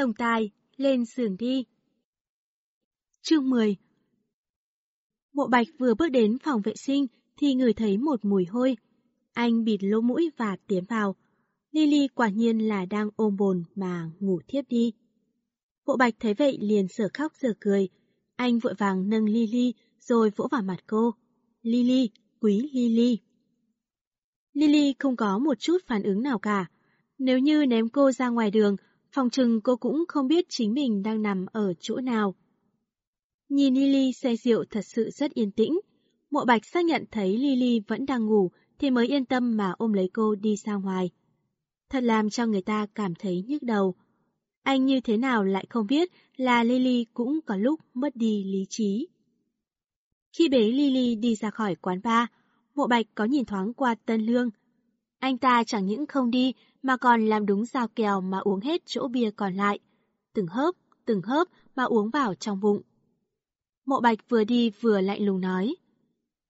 Tổng tài, lên giường đi. Chương 10 Mộ Bạch vừa bước đến phòng vệ sinh thì ngửi thấy một mùi hôi. Anh bịt lỗ mũi và tiến vào. Lily quả nhiên là đang ôm bồn mà ngủ thiếp đi. Mộ Bạch thấy vậy liền sở khóc sở cười. Anh vội vàng nâng Lily rồi vỗ vào mặt cô. Lily, quý Lily. Lily không có một chút phản ứng nào cả. Nếu như ném cô ra ngoài đường, phòng trừng cô cũng không biết chính mình đang nằm ở chỗ nào. Nhìn Lily say rượu thật sự rất yên tĩnh. Mộ Bạch xác nhận thấy Lily vẫn đang ngủ thì mới yên tâm mà ôm lấy cô đi ra ngoài. Thật làm cho người ta cảm thấy nhức đầu. Anh như thế nào lại không biết là Lily cũng có lúc mất đi lý trí. Khi bế Lily đi ra khỏi quán bar, Mộ Bạch có nhìn thoáng qua Tân Lương. Anh ta chẳng những không đi mà còn làm đúng giao kèo mà uống hết chỗ bia còn lại. Từng hớp, từng hớp mà uống vào trong bụng. Mộ Bạch vừa đi vừa lạnh lùng nói.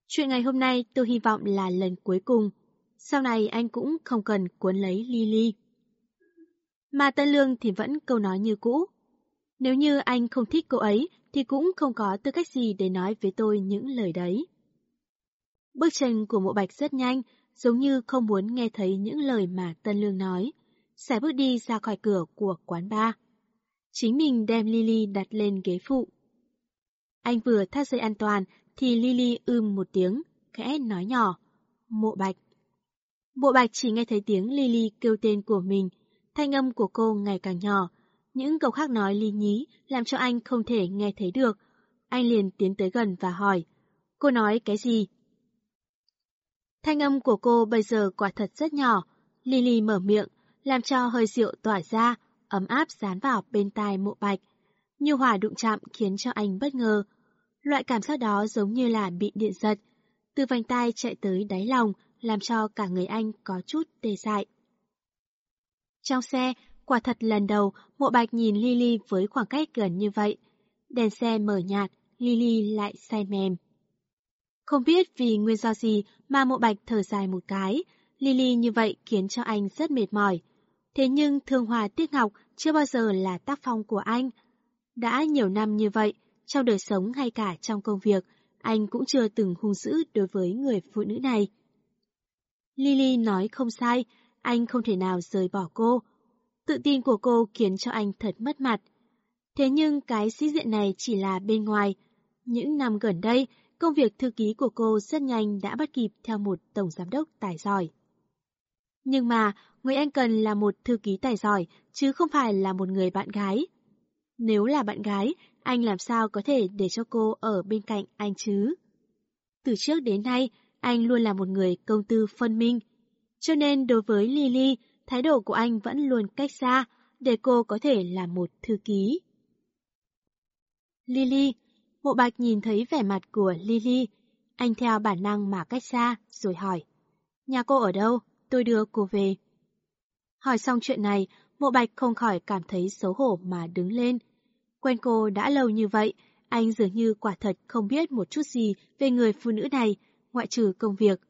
Chuyện ngày hôm nay tôi hy vọng là lần cuối cùng. Sau này anh cũng không cần cuốn lấy Lily. Mà Tân Lương thì vẫn câu nói như cũ. Nếu như anh không thích cô ấy thì cũng không có tư cách gì để nói với tôi những lời đấy. Bước chân của mộ bạch rất nhanh, giống như không muốn nghe thấy những lời mà Tân Lương nói. Xài bước đi ra khỏi cửa của quán bar. Chính mình đem Lily đặt lên ghế phụ. Anh vừa thắt dây an toàn thì Lily ưm một tiếng, khẽ nói nhỏ. Mộ bạch. Mộ bạch chỉ nghe thấy tiếng Lily kêu tên của mình. Thanh âm của cô ngày càng nhỏ. Những câu khác nói ly nhí làm cho anh không thể nghe thấy được. Anh liền tiến tới gần và hỏi. Cô nói cái gì? Thanh âm của cô bây giờ quả thật rất nhỏ. Lily mở miệng, làm cho hơi rượu tỏa ra, ấm áp dán vào bên tai mộ bạch. Như hỏa đụng chạm khiến cho anh bất ngờ. Loại cảm giác đó giống như là bị điện giật. Từ vành tai chạy tới đáy lòng, làm cho cả người anh có chút tê dại. Trong xe, quả thật lần đầu, mộ bạch nhìn Lily với khoảng cách gần như vậy. Đèn xe mở nhạt, Lily lại say mềm. Không biết vì nguyên do gì mà mộ bạch thở dài một cái, Lily như vậy khiến cho anh rất mệt mỏi. Thế nhưng thương hòa tiếc ngọc chưa bao giờ là tác phong của anh. Đã nhiều năm như vậy, trong đời sống hay cả trong công việc, anh cũng chưa từng hung dữ đối với người phụ nữ này. Lily nói không sai, anh không thể nào rời bỏ cô. Tự tin của cô khiến cho anh thật mất mặt. Thế nhưng cái sĩ diện này chỉ là bên ngoài. Những năm gần đây, công việc thư ký của cô rất nhanh đã bắt kịp theo một tổng giám đốc tài giỏi. Nhưng mà, người anh cần là một thư ký tài giỏi, chứ không phải là một người bạn gái. Nếu là bạn gái, anh làm sao có thể để cho cô ở bên cạnh anh chứ? Từ trước đến nay, anh luôn là một người công tư phân minh. Cho nên đối với Lily, thái độ của anh vẫn luôn cách xa, để cô có thể là một thư ký. Lily, Mộ Bạch nhìn thấy vẻ mặt của Lily, anh theo bản năng mà cách xa, rồi hỏi. Nhà cô ở đâu? Tôi đưa cô về. Hỏi xong chuyện này, Mộ Bạch không khỏi cảm thấy xấu hổ mà đứng lên. Quen cô đã lâu như vậy, anh dường như quả thật không biết một chút gì về người phụ nữ này, ngoại trừ công việc.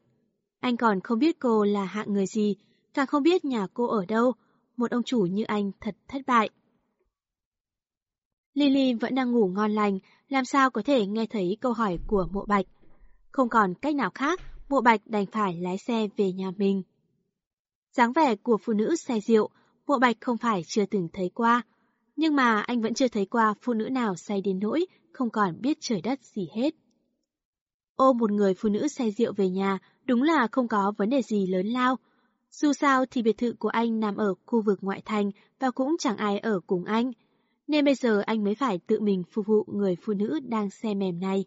Anh còn không biết cô là hạng người gì, càng không biết nhà cô ở đâu. Một ông chủ như anh thật thất bại. Lily vẫn đang ngủ ngon lành, làm sao có thể nghe thấy câu hỏi của mộ bạch. Không còn cách nào khác, mộ bạch đành phải lái xe về nhà mình. dáng vẻ của phụ nữ say rượu, mộ bạch không phải chưa từng thấy qua. Nhưng mà anh vẫn chưa thấy qua phụ nữ nào say đến nỗi, không còn biết trời đất gì hết. Ôm một người phụ nữ say rượu về nhà đúng là không có vấn đề gì lớn lao. Dù sao thì biệt thự của anh nằm ở khu vực ngoại thành và cũng chẳng ai ở cùng anh nên bây giờ anh mới phải tự mình phục vụ người phụ nữ đang xe mềm này.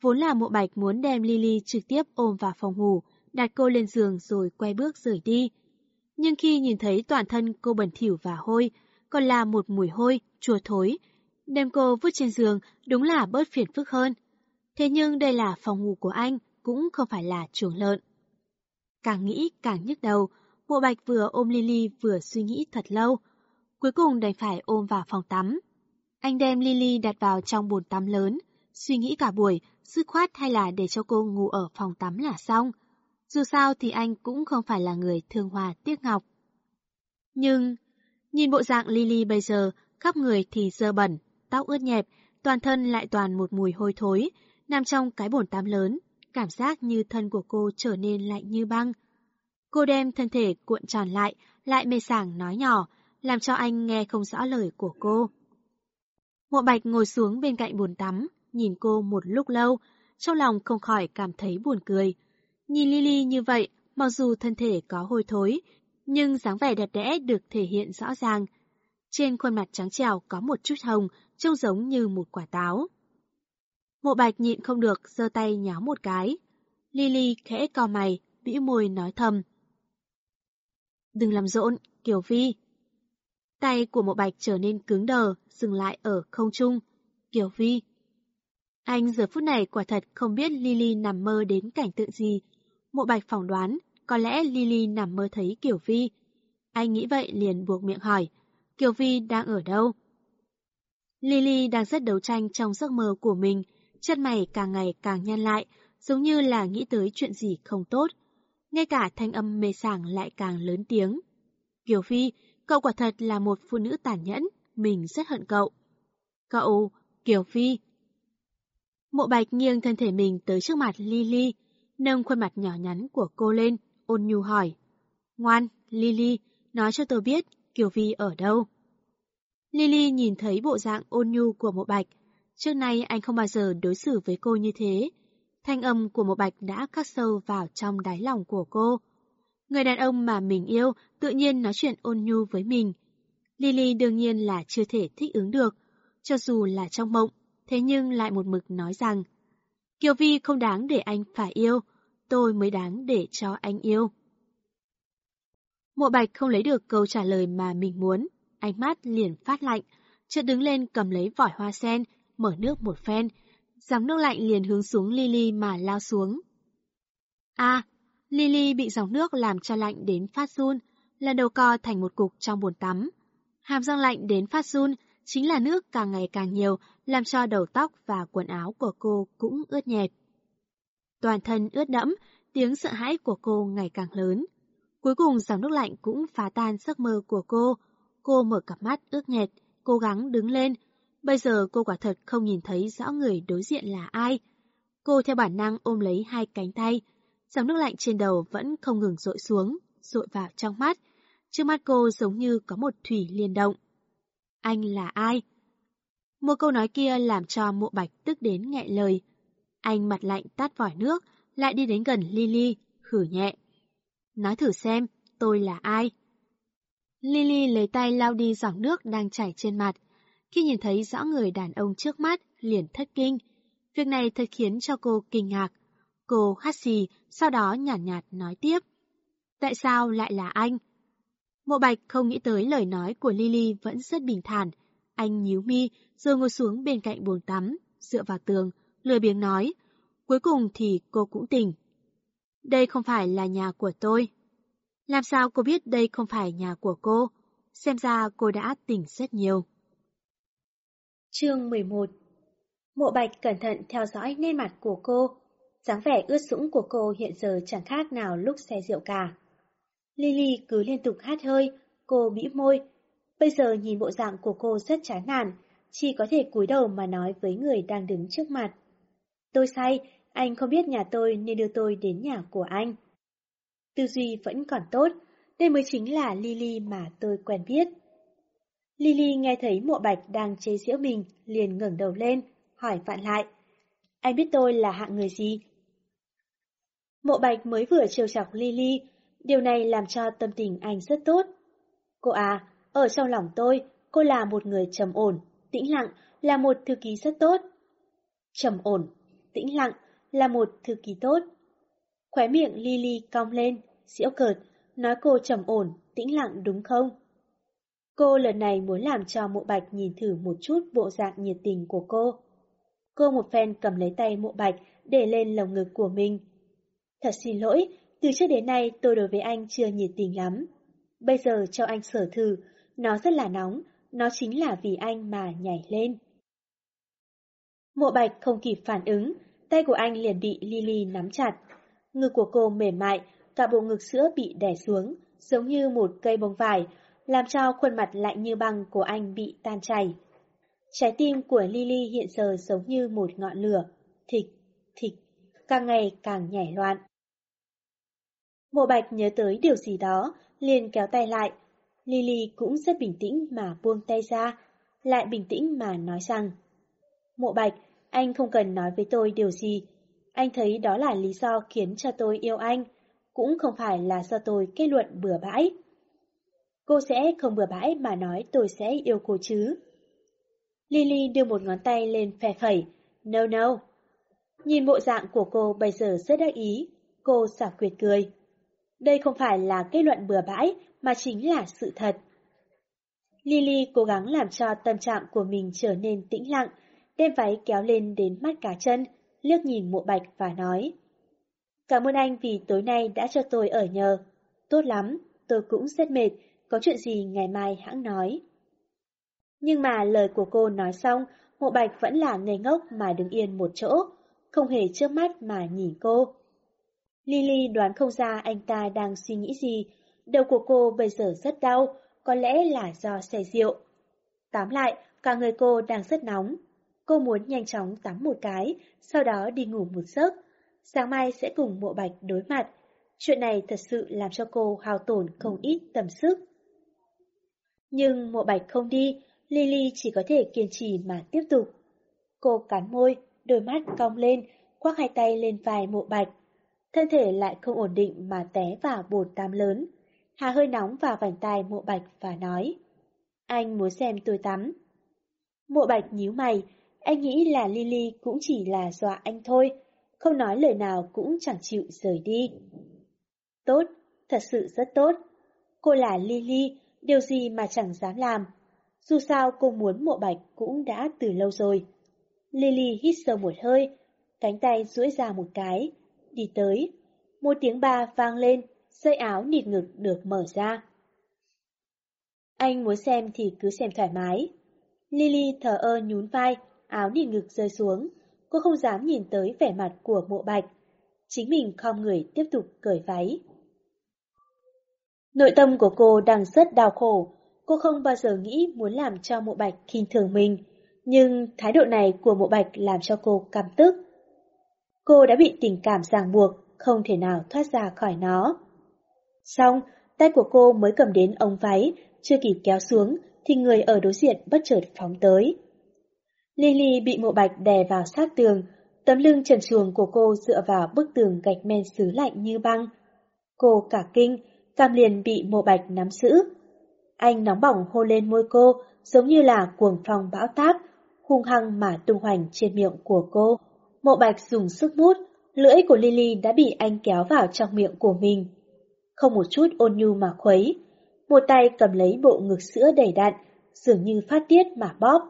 Vốn là mộ bạch muốn đem Lily trực tiếp ôm vào phòng ngủ, đặt cô lên giường rồi quay bước rời đi. Nhưng khi nhìn thấy toàn thân cô bẩn thỉu và hôi, còn là một mùi hôi, chua thối, đem cô vứt trên giường đúng là bớt phiền phức hơn. Thế nhưng đây là phòng ngủ của anh, cũng không phải là chuồng lợn. Càng nghĩ càng nhức đầu, mộ bạch vừa ôm Lily vừa suy nghĩ thật lâu, cuối cùng đành phải ôm vào phòng tắm. Anh đem Lily đặt vào trong bồn tắm lớn, suy nghĩ cả buổi, dứt khoát hay là để cho cô ngủ ở phòng tắm là xong. Dù sao thì anh cũng không phải là người thương hòa tiếc ngọc. Nhưng, Nhìn bộ dạng Lily bây giờ, khắp người thì dơ bẩn, tóc ướt nhẹp, toàn thân lại toàn một mùi hôi thối, nằm trong cái bồn tắm lớn, cảm giác như thân của cô trở nên lạnh như băng. Cô đem thân thể cuộn tròn lại, lại mê sảng nói nhỏ, làm cho anh nghe không rõ lời của cô. Mộ Bạch ngồi xuống bên cạnh bồn tắm, nhìn cô một lúc lâu, trong lòng không khỏi cảm thấy buồn cười. Nhìn Lily như vậy, mặc dù thân thể có hôi thối, nhưng dáng vẻ đẹp đẽ được thể hiện rõ ràng. Trên khuôn mặt trắng trèo có một chút hồng, trông giống như một quả táo. Mộ Bạch nhịn không được, giơ tay nháo một cái. Lily khẽ co mày, bĩu môi nói thầm. Đừng làm rộn, Kiều Vi. Tay của mộ bạch trở nên cứng đờ, dừng lại ở không trung. Kiều Vi. Anh giờ phút này quả thật không biết Lily nằm mơ đến cảnh tượng gì. Mộ bạch phỏng đoán, có lẽ Lily nằm mơ thấy Kiều Vi. Anh nghĩ vậy liền buộc miệng hỏi, Kiều Vi đang ở đâu? Lily đang rất đấu tranh trong giấc mơ của mình, chân mày càng ngày càng nhăn lại, giống như là nghĩ tới chuyện gì không tốt. Ngay cả thanh âm mê sảng lại càng lớn tiếng. Kiều Phi, cậu quả thật là một phụ nữ tàn nhẫn, mình rất hận cậu. Cậu, Kiều Phi. Mộ bạch nghiêng thân thể mình tới trước mặt Lily, nâng khuôn mặt nhỏ nhắn của cô lên, ôn nhu hỏi. Ngoan, Lily, nói cho tôi biết Kiều Phi ở đâu. Lily nhìn thấy bộ dạng ôn nhu của mộ bạch. Trước nay anh không bao giờ đối xử với cô như thế. Thanh âm của mộ bạch đã khắc sâu vào trong đáy lòng của cô. Người đàn ông mà mình yêu tự nhiên nói chuyện ôn nhu với mình. Lily đương nhiên là chưa thể thích ứng được, cho dù là trong mộng, thế nhưng lại một mực nói rằng Kiều Vi không đáng để anh phải yêu, tôi mới đáng để cho anh yêu. Mộ Bạch không lấy được câu trả lời mà mình muốn, ánh mắt liền phát lạnh, chợt đứng lên cầm lấy vỏi hoa sen, mở nước một phen, dòng nước lạnh liền hướng xuống Lily mà lao xuống. A, Lily bị dòng nước làm cho lạnh đến phát run, lần đầu co thành một cục trong bồn tắm. Hàm răng lạnh đến phát run, chính là nước càng ngày càng nhiều, làm cho đầu tóc và quần áo của cô cũng ướt nhẹp. Toàn thân ướt đẫm, tiếng sợ hãi của cô ngày càng lớn. Cuối cùng dòng nước lạnh cũng phá tan giấc mơ của cô. Cô mở cặp mắt ướt nhẹt, cố gắng đứng lên. Bây giờ cô quả thật không nhìn thấy rõ người đối diện là ai. Cô theo bản năng ôm lấy hai cánh tay, dòng nước lạnh trên đầu vẫn không ngừng rội xuống, rội vào trong mắt. Trước mắt cô giống như có một thủy liên động. Anh là ai? Một câu nói kia làm cho mộ bạch tức đến nghẹn lời. Anh mặt lạnh tát vỏi nước, lại đi đến gần Lily, khử nhẹ. Nói thử xem, tôi là ai? Lily lấy tay lau đi dòng nước đang chảy trên mặt. Khi nhìn thấy rõ người đàn ông trước mắt, liền thất kinh. Việc này thật khiến cho cô kinh ngạc. Cô hát xì, sau đó nhàn nhạt, nhạt nói tiếp. Tại sao lại là anh? Mộ Bạch không nghĩ tới lời nói của Lily vẫn rất bình thản. Anh nhíu mi, rồi ngồi xuống bên cạnh buồng tắm, dựa vào tường, lười biếng nói. Cuối cùng thì cô cũng tỉnh. Đây không phải là nhà của tôi. Làm sao cô biết đây không phải nhà của cô? Xem ra cô đã tỉnh rất nhiều. Chương 11 Mộ Bạch cẩn thận theo dõi nét mặt của cô, dáng vẻ ướt sũng của cô hiện giờ chẳng khác nào lúc xe rượu cả. Lily cứ liên tục hát hơi, cô bĩu môi. Bây giờ nhìn bộ dạng của cô rất chán nản, chỉ có thể cúi đầu mà nói với người đang đứng trước mặt. Tôi say, anh không biết nhà tôi nên đưa tôi đến nhà của anh. Tư duy vẫn còn tốt, đây mới chính là Lily mà tôi quen biết. Lily nghe thấy mộ bạch đang chế giễu mình, liền ngẩng đầu lên, hỏi vạn lại. Anh biết tôi là hạng người gì? Mộ bạch mới vừa trêu chọc Lily, điều này làm cho tâm tình anh rất tốt. Cô à, ở trong lòng tôi, cô là một người trầm ổn, tĩnh lặng, là một thư ký rất tốt. Trầm ổn, tĩnh lặng, là một thư ký tốt. Khóe miệng Lily cong lên, diễu cợt, nói cô trầm ổn, tĩnh lặng đúng không? Cô lần này muốn làm cho mộ bạch nhìn thử một chút bộ dạng nhiệt tình của cô. Cô một phen cầm lấy tay mộ bạch để lên lồng ngực của mình. Thật xin lỗi, từ trước đến nay tôi đối với anh chưa nhiệt tình lắm. Bây giờ cho anh sở thử, nó rất là nóng, nó chính là vì anh mà nhảy lên. Mộ bạch không kịp phản ứng, tay của anh liền bị Lily nắm chặt. Ngực của cô mềm mại, cả bộ ngực sữa bị đè xuống, giống như một cây bông vải, làm cho khuôn mặt lạnh như băng của anh bị tan chảy. Trái tim của Lily hiện giờ giống như một ngọn lửa, thịch, thịch, càng ngày càng nhảy loạn. Mộ Bạch nhớ tới điều gì đó, liền kéo tay lại. Lily cũng rất bình tĩnh mà buông tay ra, lại bình tĩnh mà nói rằng Mộ Bạch, anh không cần nói với tôi điều gì. Anh thấy đó là lý do khiến cho tôi yêu anh, cũng không phải là do tôi kết luận bừa bãi. Cô sẽ không bừa bãi mà nói tôi sẽ yêu cô chứ. Lily đưa một ngón tay lên phe phẩy. No no. Nhìn bộ dạng của cô bây giờ rất đắc ý, cô xả quyệt cười. Đây không phải là kết luận bừa bãi, mà chính là sự thật. Lily cố gắng làm cho tâm trạng của mình trở nên tĩnh lặng, đem váy kéo lên đến mắt cá chân, liếc nhìn mộ bạch và nói. Cảm ơn anh vì tối nay đã cho tôi ở nhờ. Tốt lắm, tôi cũng rất mệt, có chuyện gì ngày mai hãng nói. Nhưng mà lời của cô nói xong, mộ bạch vẫn là ngây ngốc mà đứng yên một chỗ, không hề trước mắt mà nhìn cô. Lily đoán không ra anh ta đang suy nghĩ gì, đầu của cô bây giờ rất đau, có lẽ là do say rượu. Tóm lại, cả người cô đang rất nóng. Cô muốn nhanh chóng tắm một cái, sau đó đi ngủ một giấc. Sáng mai sẽ cùng mộ bạch đối mặt. Chuyện này thật sự làm cho cô hao tổn không ít tầm sức. Nhưng mộ bạch không đi, Lily chỉ có thể kiên trì mà tiếp tục. Cô cắn môi, đôi mắt cong lên, khoác hai tay lên vai mộ bạch. Thân thể lại không ổn định mà té vào bồn tắm lớn. Hà hơi nóng vào vành tai mộ bạch và nói. Anh muốn xem tôi tắm. Mộ bạch nhíu mày, anh nghĩ là Lily cũng chỉ là dọa anh thôi, không nói lời nào cũng chẳng chịu rời đi. Tốt, thật sự rất tốt. Cô là Lily, điều gì mà chẳng dám làm. Dù sao cô muốn mộ bạch cũng đã từ lâu rồi. Lily hít sâu một hơi, cánh tay duỗi ra một cái, đi tới. Một tiếng ba vang lên, dây áo nịt ngực được mở ra. Anh muốn xem thì cứ xem thoải mái. Lily thờ ơ nhún vai, áo nịt ngực rơi xuống. Cô không dám nhìn tới vẻ mặt của mộ bạch. Chính mình không người tiếp tục cởi váy. Nội tâm của cô đang rất đau khổ. Cô không bao giờ nghĩ muốn làm cho mộ bạch khinh thường mình. Nhưng thái độ này của mộ bạch làm cho cô cảm tức. Cô đã bị tình cảm ràng buộc, không thể nào thoát ra khỏi nó. Xong, tay của cô mới cầm đến ống váy, chưa kịp kéo xuống, thì người ở đối diện bất chợt phóng tới. Lily bị mộ bạch đè vào sát tường, tấm lưng trần truồng của cô dựa vào bức tường gạch men xứ lạnh như băng. Cô cả kinh, cam liền bị mộ bạch nắm giữ. Anh nóng bỏng hôn lên môi cô, giống như là cuồng phong bão táp, hung hăng mà tung hoành trên miệng của cô. Mộ bạch dùng sức mút, lưỡi của Lily đã bị anh kéo vào trong miệng của mình. Không một chút ôn nhu mà khuấy, một tay cầm lấy bộ ngực sữa đầy đặn, dường như phát tiết mà bóp.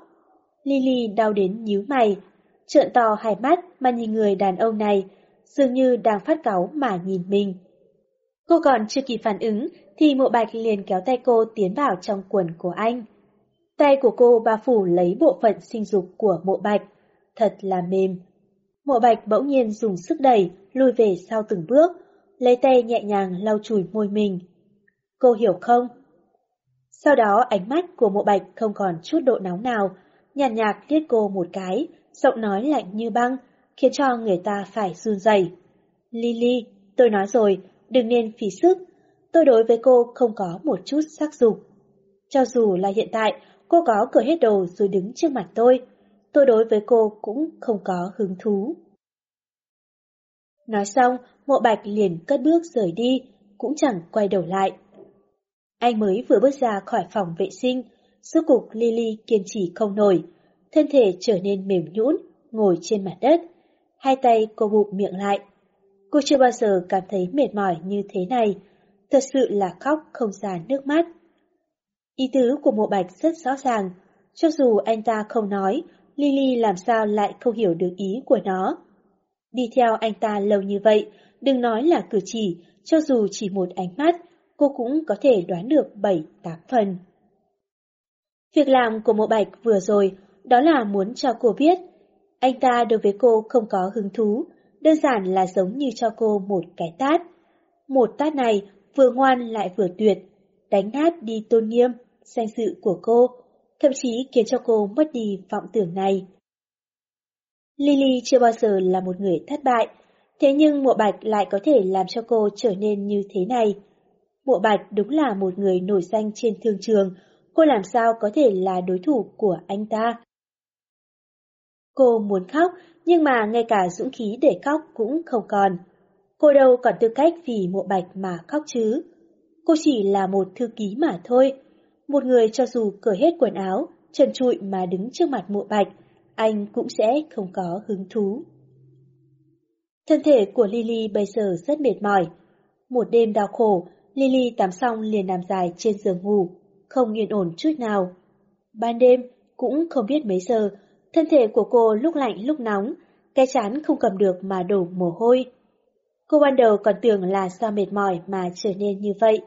Lily đau đến nhíu mày, trợn to hai mắt mà nhìn người đàn ông này, dường như đang phát cáu mà nhìn mình. Cô còn chưa kịp phản ứng thì mộ bạch liền kéo tay cô tiến vào trong quần của anh. Tay của cô bao phủ lấy bộ phận sinh dục của mộ bạch, thật là mềm. Mộ bạch bỗng nhiên dùng sức đẩy, lùi về sau từng bước, lấy tay nhẹ nhàng lau chùi môi mình. Cô hiểu không? Sau đó ánh mắt của mộ bạch không còn chút độ nóng nào, nhàn nhạt liếc cô một cái, giọng nói lạnh như băng, khiến cho người ta phải run rẩy. Lily, tôi nói rồi, đừng nên phí sức. Tôi đối với cô không có một chút sắc dục. Cho dù là hiện tại, cô có cởi hết đồ rồi đứng trước mặt tôi, tôi đối với cô cũng không có hứng thú. Nói xong, mộ bạch liền cất bước rời đi, cũng chẳng quay đầu lại. Anh mới vừa bước ra khỏi phòng vệ sinh, suốt cục Lily kiên trì không nổi, thân thể trở nên mềm nhũn, ngồi trên mặt đất, hai tay cô bụng miệng lại. Cô chưa bao giờ cảm thấy mệt mỏi như thế này, thật sự là khóc không ra nước mắt. Ý tứ của mộ bạch rất rõ ràng, cho dù anh ta không nói, Lily làm sao lại không hiểu được ý của nó. Đi theo anh ta lâu như vậy, đừng nói là cử chỉ, cho dù chỉ một ánh mắt, cô cũng có thể đoán được 7-8 phần. Việc làm của mộ bạch vừa rồi, đó là muốn cho cô biết, anh ta đối với cô không có hứng thú, đơn giản là giống như cho cô một cái tát. Một tát này vừa ngoan lại vừa tuyệt, đánh nát đi tôn nghiêm, danh dự của cô, thậm chí khiến cho cô mất đi vọng tưởng này. Lily chưa bao giờ là một người thất bại, thế nhưng mộ bạch lại có thể làm cho cô trở nên như thế này. Mộ bạch đúng là một người nổi danh trên thương trường, cô làm sao có thể là đối thủ của anh ta. Cô muốn khóc, nhưng mà ngay cả dũng khí để khóc cũng không còn. Cô đâu còn tư cách vì mộ bạch mà khóc chứ. Cô chỉ là một thư ký mà thôi. Một người cho dù cởi hết quần áo, trần trụi mà đứng trước mặt mộ bạch, anh cũng sẽ không có hứng thú. Thân thể của Lily bây giờ rất mệt mỏi. Một đêm đau khổ, Lily tắm xong liền nằm dài trên giường ngủ, không yên ổn chút nào. Ban đêm, cũng không biết mấy giờ, thân thể của cô lúc lạnh lúc nóng, cái chán không cầm được mà đổ mồ hôi. Cô ban đầu còn tưởng là do mệt mỏi mà trở nên như vậy,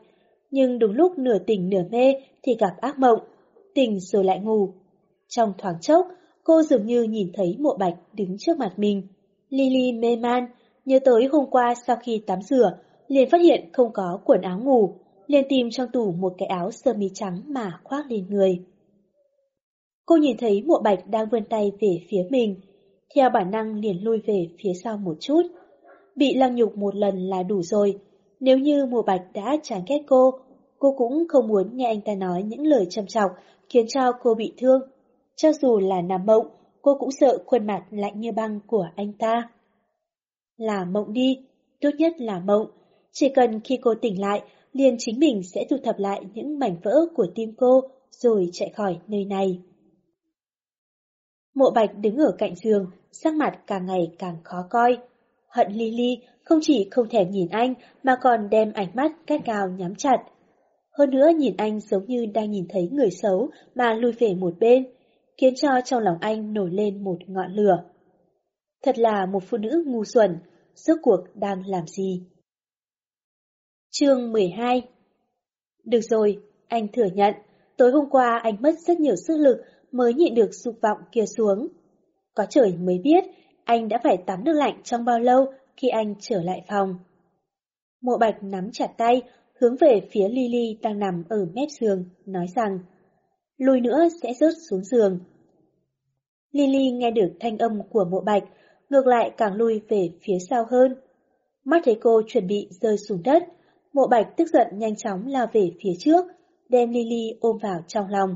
nhưng đúng lúc nửa tỉnh nửa mê thì gặp ác mộng, tỉnh rồi lại ngủ. Trong thoáng chốc, cô dường như nhìn thấy mộ bạch đứng trước mặt mình. Lily mê man, nhớ tới hôm qua sau khi tắm rửa, liền phát hiện không có quần áo ngủ, liền tìm trong tủ một cái áo sơ mi trắng mà khoác lên người. Cô nhìn thấy mộ bạch đang vươn tay về phía mình, theo bản năng liền lui về phía sau một chút. Bị lăng nhục một lần là đủ rồi, nếu như mùa bạch đã chán ghét cô, cô cũng không muốn nghe anh ta nói những lời châm trọng khiến cho cô bị thương. Cho dù là nằm mộng, cô cũng sợ khuôn mặt lạnh như băng của anh ta. Là mộng đi, tốt nhất là mộng. Chỉ cần khi cô tỉnh lại, liền chính mình sẽ thu thập lại những mảnh vỡ của tim cô, rồi chạy khỏi nơi này. Mộ bạch đứng ở cạnh giường, sắc mặt càng ngày càng khó coi. Hận Lily không chỉ không thèm nhìn anh mà còn đem ánh mắt cắt cao nhắm chặt. Hơn nữa nhìn anh giống như đang nhìn thấy người xấu mà lui về một bên, khiến cho trong lòng anh nổi lên một ngọn lửa. Thật là một phụ nữ ngu xuẩn, rốt cuộc đang làm gì? Chương 12 Được rồi, anh thừa nhận, tối hôm qua anh mất rất nhiều sức lực mới nhịn được dục vọng kia xuống. Có trời mới biết, anh đã phải tắm nước lạnh trong bao lâu khi anh trở lại phòng. Mộ bạch nắm chặt tay, hướng về phía Lily đang nằm ở mép giường, nói rằng, lùi nữa sẽ rớt xuống giường. Lily nghe được thanh âm của mộ bạch, ngược lại càng lui về phía sau hơn. Mắt thấy cô chuẩn bị rơi xuống đất, mộ bạch tức giận nhanh chóng lao về phía trước, đem Lily ôm vào trong lòng.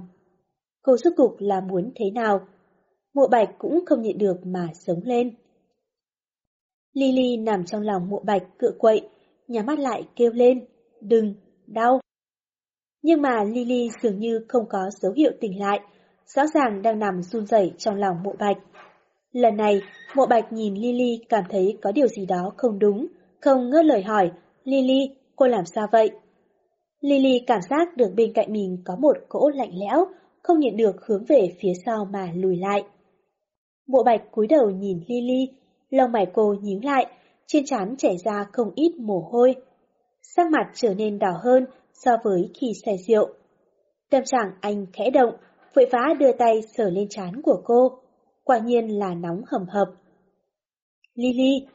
Cô rốt cục là muốn thế nào? Mộ bạch cũng không nhịn được mà sống lên. Lily nằm trong lòng mộ bạch cựa quậy, nhắm mắt lại kêu lên, đừng, đau. Nhưng mà Lily dường như không có dấu hiệu tỉnh lại, rõ ràng đang nằm run rẩy trong lòng mộ bạch. Lần này, mộ bạch nhìn Lily cảm thấy có điều gì đó không đúng, không ngớt lời hỏi, Lily, cô làm sao vậy? Lily cảm giác được bên cạnh mình có một cỗ lạnh lẽo, không nhịn được hướng về phía sau mà lùi lại. Mộ bạch cúi đầu nhìn Lily, lông mày cô nhíu lại, trên trán chảy ra không ít mồ hôi. Sắc mặt trở nên đỏ hơn so với khi say rượu. Tâm trạng anh khẽ động, vội vã đưa tay sờ lên trán của cô. Quả nhiên là nóng hầm hập. Lily,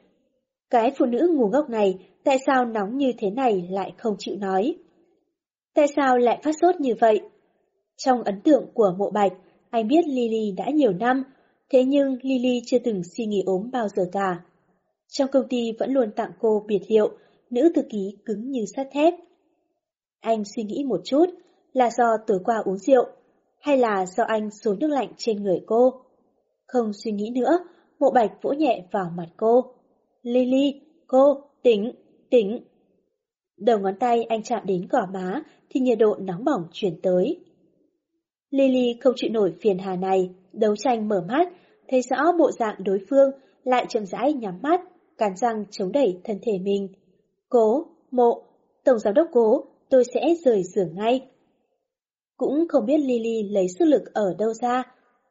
cái phụ nữ ngu ngốc này tại sao nóng như thế này lại không chịu nói? Tại sao lại phát sốt như vậy? Trong ấn tượng của mộ bạch, anh biết Lily đã nhiều năm, thế nhưng Lily chưa từng suy nghĩ ốm bao giờ cả. Trong công ty vẫn luôn tặng cô biệt hiệu, nữ thư ký cứng như sắt thép. Anh suy nghĩ một chút, là do tối qua uống rượu, hay là do anh số nước lạnh trên người cô? Không suy nghĩ nữa, mộ bạch vỗ nhẹ vào mặt cô. Lily, cô, tỉnh, tỉnh. Đầu ngón tay anh chạm đến gò má thì nhiệt độ nóng bỏng chuyển tới. Lily không chịu nổi phiền hà này, đấu tranh mở mắt, thấy rõ bộ dạng đối phương, lại chậm rãi nhắm mắt, cắn răng chống đẩy thân thể mình. Cố, mộ, tổng giám đốc cố, tôi sẽ rời giường ngay. Cũng không biết Lily lấy sức lực ở đâu ra,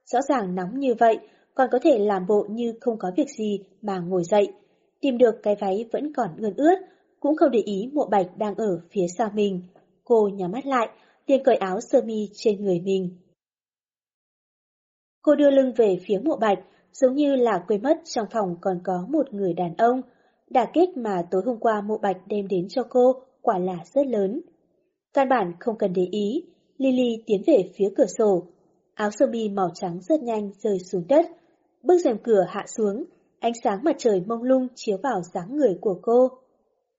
rõ ràng nóng như vậy, còn có thể làm bộ như không có việc gì mà ngồi dậy. Tìm được cái váy vẫn còn ươn ướt, cũng không để ý mộ bạch đang ở phía sau mình. Cô nhắm mắt lại, liền cởi áo sơ mi trên người mình. Cô đưa lưng về phía mộ bạch, giống như là quên mất trong phòng còn có một người đàn ông. Đả kích mà tối hôm qua mộ bạch đem đến cho cô quả là rất lớn. Căn bản không cần để ý, Lily tiến về phía cửa sổ. Áo sơ mi màu trắng rất nhanh rơi xuống đất. Bước rèm cửa hạ xuống, ánh sáng mặt trời mông lung chiếu vào dáng người của cô.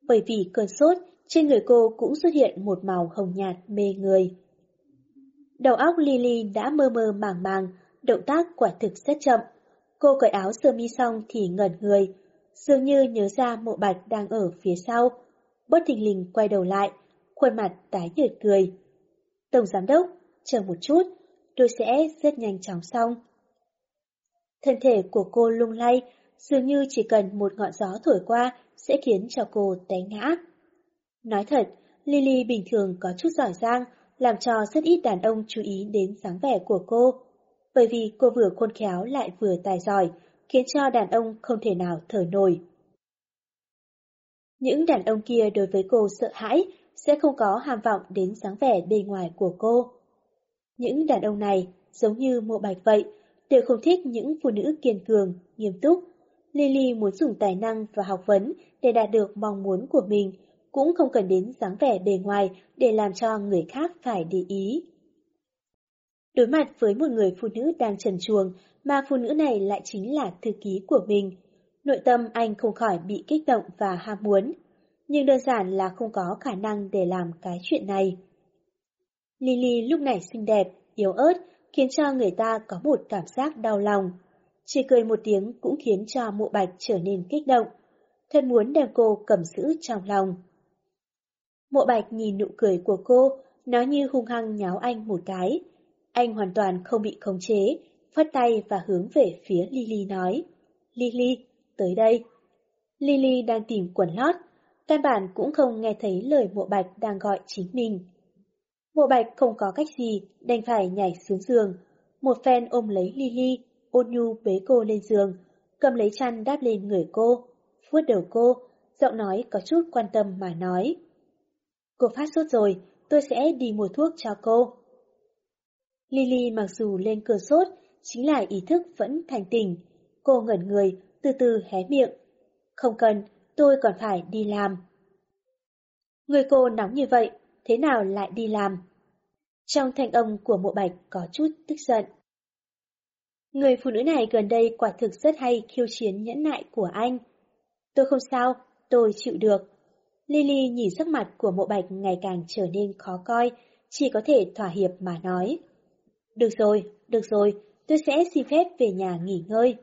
Bởi vì cơn sốt, trên người cô cũng xuất hiện một màu hồng nhạt mê người. Đầu óc Lily đã mơ mơ màng màng, động tác quả thực rất chậm. Cô cởi áo sơ mi xong thì ngẩn người, dường như nhớ ra mộ bạch đang ở phía sau. Bất thình lình quay đầu lại, khuôn mặt tái nhợt cười. Tổng giám đốc, chờ một chút, tôi sẽ rất nhanh chóng xong. Thân thể của cô lung lay, dường như chỉ cần một ngọn gió thổi qua sẽ khiến cho cô té ngã. Nói thật, Lily bình thường có chút giỏi giang, làm cho rất ít đàn ông chú ý đến dáng vẻ của cô. Bởi vì cô vừa khôn khéo lại vừa tài giỏi, khiến cho đàn ông không thể nào thở nổi. Những đàn ông kia đối với cô sợ hãi, sẽ không có ham vọng đến dáng vẻ bề ngoài của cô. Những đàn ông này, giống như mộ bạch vậy, đều không thích những phụ nữ kiên cường, nghiêm túc. Lily muốn dùng tài năng và học vấn để đạt được mong muốn của mình, cũng không cần đến dáng vẻ bề ngoài để làm cho người khác phải để ý. Đối mặt với một người phụ nữ đang trần chuồng, mà phụ nữ này lại chính là thư ký của mình. Nội tâm anh không khỏi bị kích động và ham muốn, nhưng đơn giản là không có khả năng để làm cái chuyện này. Lily lúc này xinh đẹp, yếu ớt, khiến cho người ta có một cảm giác đau lòng. Chỉ cười một tiếng cũng khiến cho mộ bạch trở nên kích động. Thật muốn đem cô cầm giữ trong lòng. Mộ bạch nhìn nụ cười của cô, nó như hung hăng nháo anh một cái. Anh hoàn toàn không bị khống chế, phất tay và hướng về phía Lily nói. Lily, tới đây. Lily đang tìm quần lót, căn bản cũng không nghe thấy lời mộ bạch đang gọi chính mình. Mộ bạch không có cách gì, đành phải nhảy xuống giường. Một phen ôm lấy Lily, ôn nhu bế cô lên giường, cầm lấy chăn đáp lên người cô, vuốt đầu cô, giọng nói có chút quan tâm mà nói. Cô phát sốt rồi, tôi sẽ đi mua thuốc cho cô. Lily mặc dù lên cơn sốt, chính là ý thức vẫn thành tỉnh. Cô ngẩn người, từ từ hé miệng. Không cần, tôi còn phải đi làm. Người cô nóng như vậy, thế nào lại đi làm? Trong thanh âm của mộ bạch có chút tức giận. Người phụ nữ này gần đây quả thực rất hay khiêu chiến nhẫn nại của anh. Tôi không sao, tôi chịu được. Lily nhìn sắc mặt của mộ bạch ngày càng trở nên khó coi, chỉ có thể thỏa hiệp mà nói. Được rồi, được rồi, tôi sẽ xin phép về nhà nghỉ ngơi.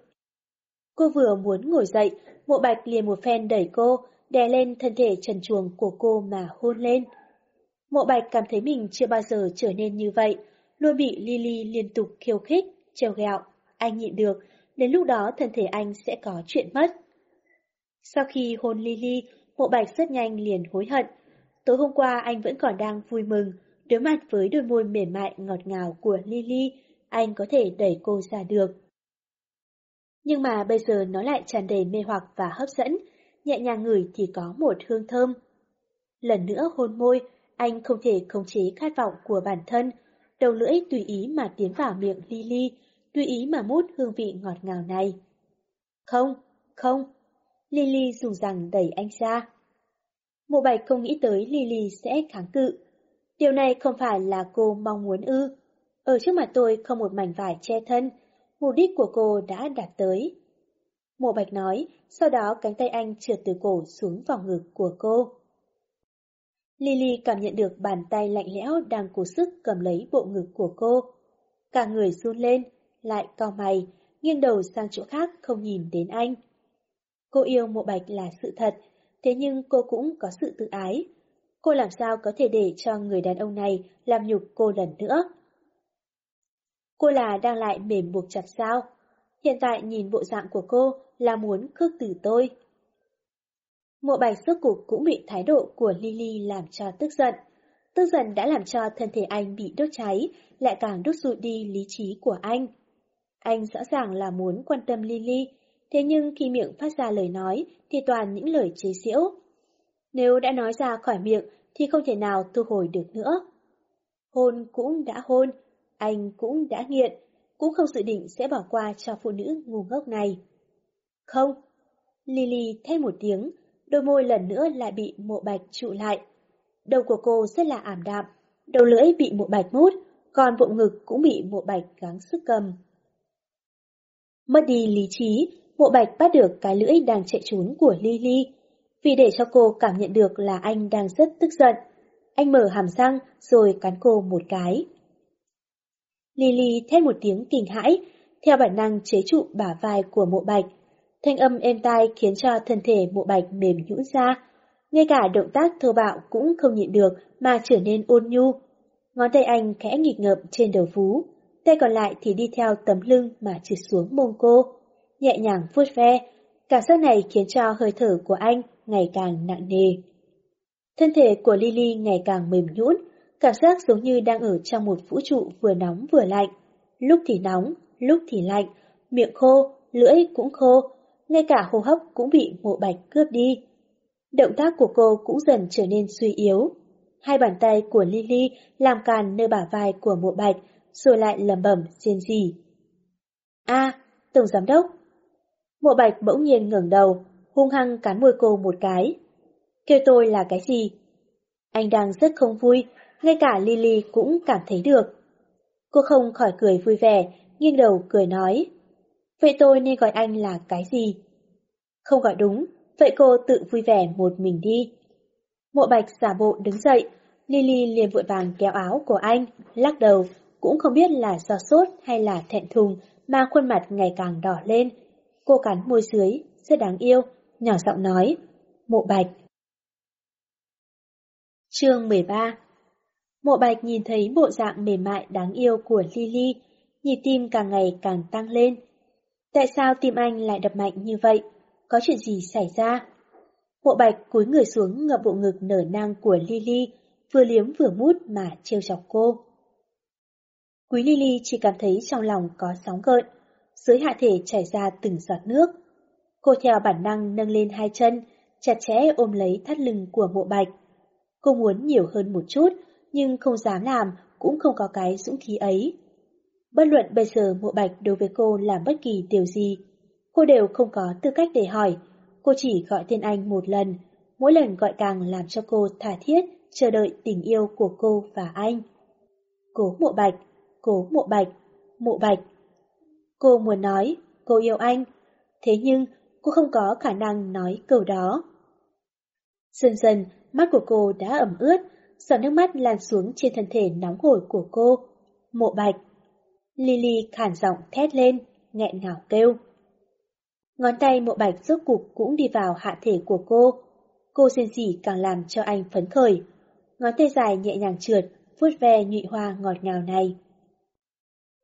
Cô vừa muốn ngồi dậy, mộ bạch liền một phen đẩy cô, đè lên thân thể trần chuồng của cô mà hôn lên. Mộ bạch cảm thấy mình chưa bao giờ trở nên như vậy, luôn bị Lily liên tục khiêu khích, treo gẹo. Anh nhịn được, đến lúc đó thân thể anh sẽ có chuyện mất. Sau khi hôn Lily, mộ bạch rất nhanh liền hối hận. Tối hôm qua anh vẫn còn đang vui mừng, đối mặt với đôi môi mềm mại ngọt ngào của Lily, anh có thể đẩy cô ra được. Nhưng mà bây giờ nó lại tràn đầy mê hoặc và hấp dẫn, nhẹ nhàng ngửi thì có một hương thơm. Lần nữa hôn môi, anh không thể khống chế khát vọng của bản thân, đầu lưỡi tùy ý mà tiến vào miệng Lily, tùy ý mà mút hương vị ngọt ngào này. Không, không. Lily dùng rằng đẩy anh ra. Mộ bạch không nghĩ tới Lily sẽ kháng cự. Điều này không phải là cô mong muốn ư. Ở trước mặt tôi không một mảnh vải che thân, mục đích của cô đã đạt tới. Mộ bạch nói, sau đó cánh tay anh trượt từ cổ xuống vòng ngực của cô. Lily cảm nhận được bàn tay lạnh lẽo đang cố sức cầm lấy bộ ngực của cô. Cả người run lên, lại cau mày, nghiêng đầu sang chỗ khác không nhìn đến anh. Cô yêu mộ bạch là sự thật, thế nhưng cô cũng có sự tự ái. Cô làm sao có thể để cho người đàn ông này làm nhục cô lần nữa? Cô là đang lại mềm buộc chặt sao? Hiện tại nhìn bộ dạng của cô là muốn khước từ tôi. Mộ bạch suốt cục cũng bị thái độ của Lily làm cho tức giận. Tức giận đã làm cho thân thể anh bị đốt cháy, lại càng đốt rụi đi lý trí của anh. Anh rõ ràng là muốn quan tâm Lily, thế nhưng khi miệng phát ra lời nói thì toàn những lời chế giễu. Nếu đã nói ra khỏi miệng thì không thể nào thu hồi được nữa. Hôn cũng đã hôn, anh cũng đã nghiện, cũng không dự định sẽ bỏ qua cho phụ nữ ngu ngốc này. Không. Lily thay một tiếng, đôi môi lần nữa lại bị mộ bạch trụ lại. Đầu của cô rất là ảm đạm, đầu lưỡi bị mộ bạch mút, còn bụng ngực cũng bị mộ bạch gắng sức cầm. Mất đi lý trí, mộ bạch bắt được cái lưỡi đang chạy trốn của Lily. Vì để cho cô cảm nhận được là anh đang rất tức giận, anh mở hàm răng rồi cắn cô một cái. Lily thét một tiếng kinh hãi, theo bản năng chế trụ bả vai của mộ bạch. Thanh âm êm tai khiến cho thân thể mộ bạch mềm nhũn ra. Ngay cả động tác thô bạo cũng không nhịn được mà trở nên ôn nhu. Ngón tay anh khẽ nghịch ngợm trên đầu vú, tay còn lại thì đi theo tấm lưng mà trượt xuống mông cô. Nhẹ nhàng vuốt ve, cảm giác này khiến cho hơi thở của anh ngày càng nặng nề. Thân thể của Lily ngày càng mềm nhũn, cảm giác giống như đang ở trong một vũ trụ vừa nóng vừa lạnh. Lúc thì nóng, lúc thì lạnh, miệng khô, lưỡi cũng khô, ngay cả hô hấp cũng bị mộ bạch cướp đi. Động tác của cô cũng dần trở nên suy yếu. Hai bàn tay của Lily làm càn nơi bả vai của mộ bạch, rồi lại lầm bẩm riêng gì. A, Tổng Giám Đốc. Mộ bạch bỗng nhiên ngẩng đầu, hung hăng cắn môi cô một cái. Kêu tôi là cái gì? Anh đang rất không vui, ngay cả Lily cũng cảm thấy được. Cô không khỏi cười vui vẻ, nghiêng đầu cười nói. Vậy tôi nên gọi anh là cái gì? Không gọi đúng, vậy cô tự vui vẻ một mình đi. Mộ bạch giả bộ đứng dậy, Lily liền vội vàng kéo áo của anh, lắc đầu, cũng không biết là do sốt hay là thẹn thùng mà khuôn mặt ngày càng đỏ lên. Cô cắn môi dưới, rất đáng yêu, nhỏ giọng nói, mộ bạch. Chương 13 Mộ bạch nhìn thấy bộ dạng mềm mại đáng yêu của Lily, nhịp tim càng ngày càng tăng lên. Tại sao tim anh lại đập mạnh như vậy? Có chuyện gì xảy ra? Mộ bạch cúi người xuống ngập bộ ngực nở nang của Lily, vừa liếm vừa mút mà trêu chọc cô. Quý Lily chỉ cảm thấy trong lòng có sóng gợn, dưới hạ thể chảy ra từng giọt nước. Cô theo bản năng nâng lên hai chân, chặt chẽ ôm lấy thắt lưng của mộ bạch. Cô muốn nhiều hơn một chút, nhưng không dám làm, cũng không có cái dũng khí ấy. Bất luận bây giờ mộ bạch đối với cô làm bất kỳ điều gì, cô đều không có tư cách để hỏi. Cô chỉ gọi tên anh một lần, mỗi lần gọi càng làm cho cô thả thiết, chờ đợi tình yêu của cô và anh. Cố mộ bạch, cố mộ bạch, mộ bạch. Cô muốn nói, cô yêu anh, thế nhưng cô không có khả năng nói câu đó. Dần dần, mắt của cô đã ẩm ướt, giọt nước mắt lan xuống trên thân thể nóng hổi của cô. Mộ bạch. Lily khản giọng thét lên, nghẹn ngào kêu. Ngón tay mộ bạch rốt cục cũng đi vào hạ thể của cô. Cô xin gì càng làm cho anh phấn khởi. Ngón tay dài nhẹ nhàng trượt, vuốt ve nhụy hoa ngọt ngào này.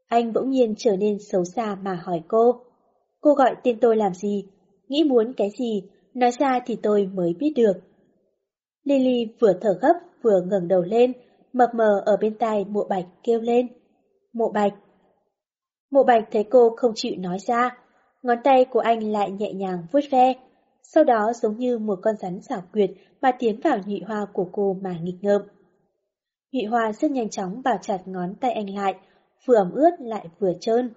Anh bỗng nhiên trở nên xấu xa mà hỏi cô. Cô gọi tên tôi làm gì? Nghĩ muốn cái gì? Nói ra thì tôi mới biết được. Lily vừa thở gấp vừa ngẩng đầu lên, mập mờ ở bên tai mộ bạch kêu lên. Mộ bạch. Mộ bạch thấy cô không chịu nói ra, ngón tay của anh lại nhẹ nhàng vuốt ve, sau đó giống như một con rắn xảo quyệt mà tiến vào nhụy hoa của cô mà nghịch ngợm. Nhụy hoa rất nhanh chóng bảo chặt ngón tay anh lại, vừa ẩm ướt lại vừa trơn.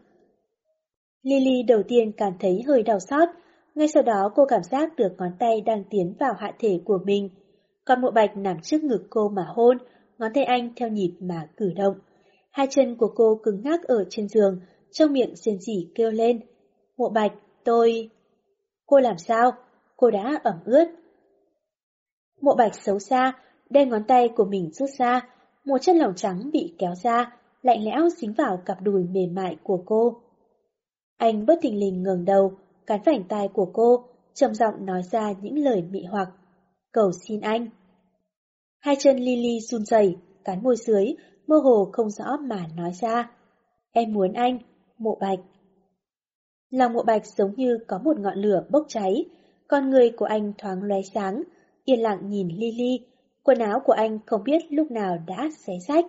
Lily đầu tiên cảm thấy hơi đau xót, ngay sau đó cô cảm giác được ngón tay đang tiến vào hạ thể của mình. Còn mộ bạch nằm trước ngực cô mà hôn, ngón tay anh theo nhịp mà cử động. Hai chân của cô cứng ngắc ở trên giường, trong miệng rên rỉ kêu lên. Mộ bạch, tôi... Cô làm sao? Cô đã ẩm ướt. Mộ bạch xấu xa, đen ngón tay của mình rút ra, một chân lỏng trắng bị kéo ra, lạnh lẽo dính vào cặp đùi mềm mại của cô. Anh bất tình lình ngẩng đầu, cắn vảnh tai của cô, trầm giọng nói ra những lời mị hoặc. Cầu xin anh. Hai chân Lily run rẩy, cắn môi dưới, mơ hồ không rõ mà nói ra. Em muốn anh, mộ bạch. Lòng mộ bạch giống như có một ngọn lửa bốc cháy, con người của anh thoáng lóe sáng, yên lặng nhìn Lily, quần áo của anh không biết lúc nào đã xé rách.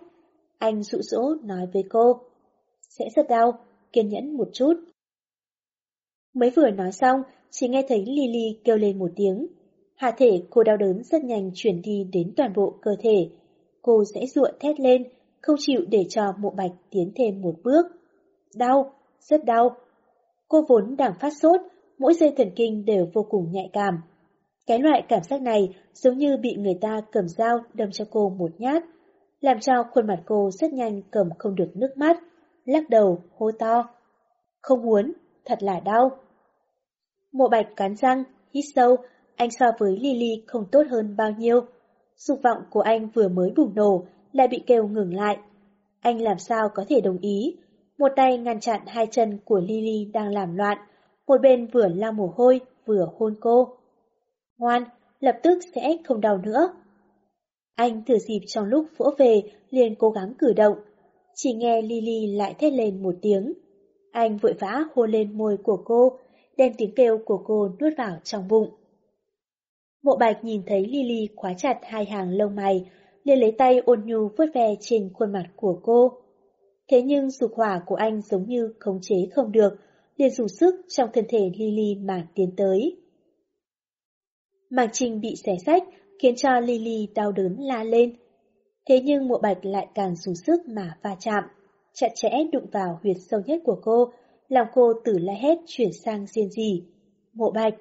Anh dụ dỗ nói với cô, sẽ rất đau, kiên nhẫn một chút. Mới vừa nói xong, chỉ nghe thấy Lily kêu lên một tiếng. Hạ thể cô đau đớn rất nhanh chuyển đi đến toàn bộ cơ thể. Cô sẽ ruộng thét lên, không chịu để cho mộ bạch tiến thêm một bước. Đau, rất đau. Cô vốn đang phát sốt, mỗi dây thần kinh đều vô cùng nhạy cảm. Cái loại cảm giác này giống như bị người ta cầm dao đâm cho cô một nhát, làm cho khuôn mặt cô rất nhanh cầm không được nước mắt, lắc đầu, hô to. Không muốn, thật là đau. Mộ bạch cắn răng, hít sâu, anh so với Lily không tốt hơn bao nhiêu. Dục vọng của anh vừa mới bùng nổ, lại bị kêu ngừng lại. Anh làm sao có thể đồng ý? Một tay ngăn chặn hai chân của Lily đang làm loạn, một bên vừa lau mồ hôi, vừa hôn cô. Ngoan, lập tức sẽ không đau nữa. Anh thử dịp trong lúc vỗ về, liền cố gắng cử động. Chỉ nghe Lily lại thét lên một tiếng. Anh vội vã hôn lên môi của cô, đem tiếng kêu của cô nuốt vào trong bụng. Mộ bạch nhìn thấy Lily khóa chặt hai hàng lông mày, liền lấy tay ôn nhu vuốt ve trên khuôn mặt của cô. Thế nhưng dục hỏa của anh giống như khống chế không được, liền dùng sức trong thân thể Lily mà tiến tới. Màng trình bị xé sách, khiến cho Lily đau đớn la lên. Thế nhưng mộ bạch lại càng dùng sức mà va chạm, chặt chẽ đụng vào huyệt sâu nhất của cô, làm cô từ la hét chuyển sang riêng gì. Mộ bạch.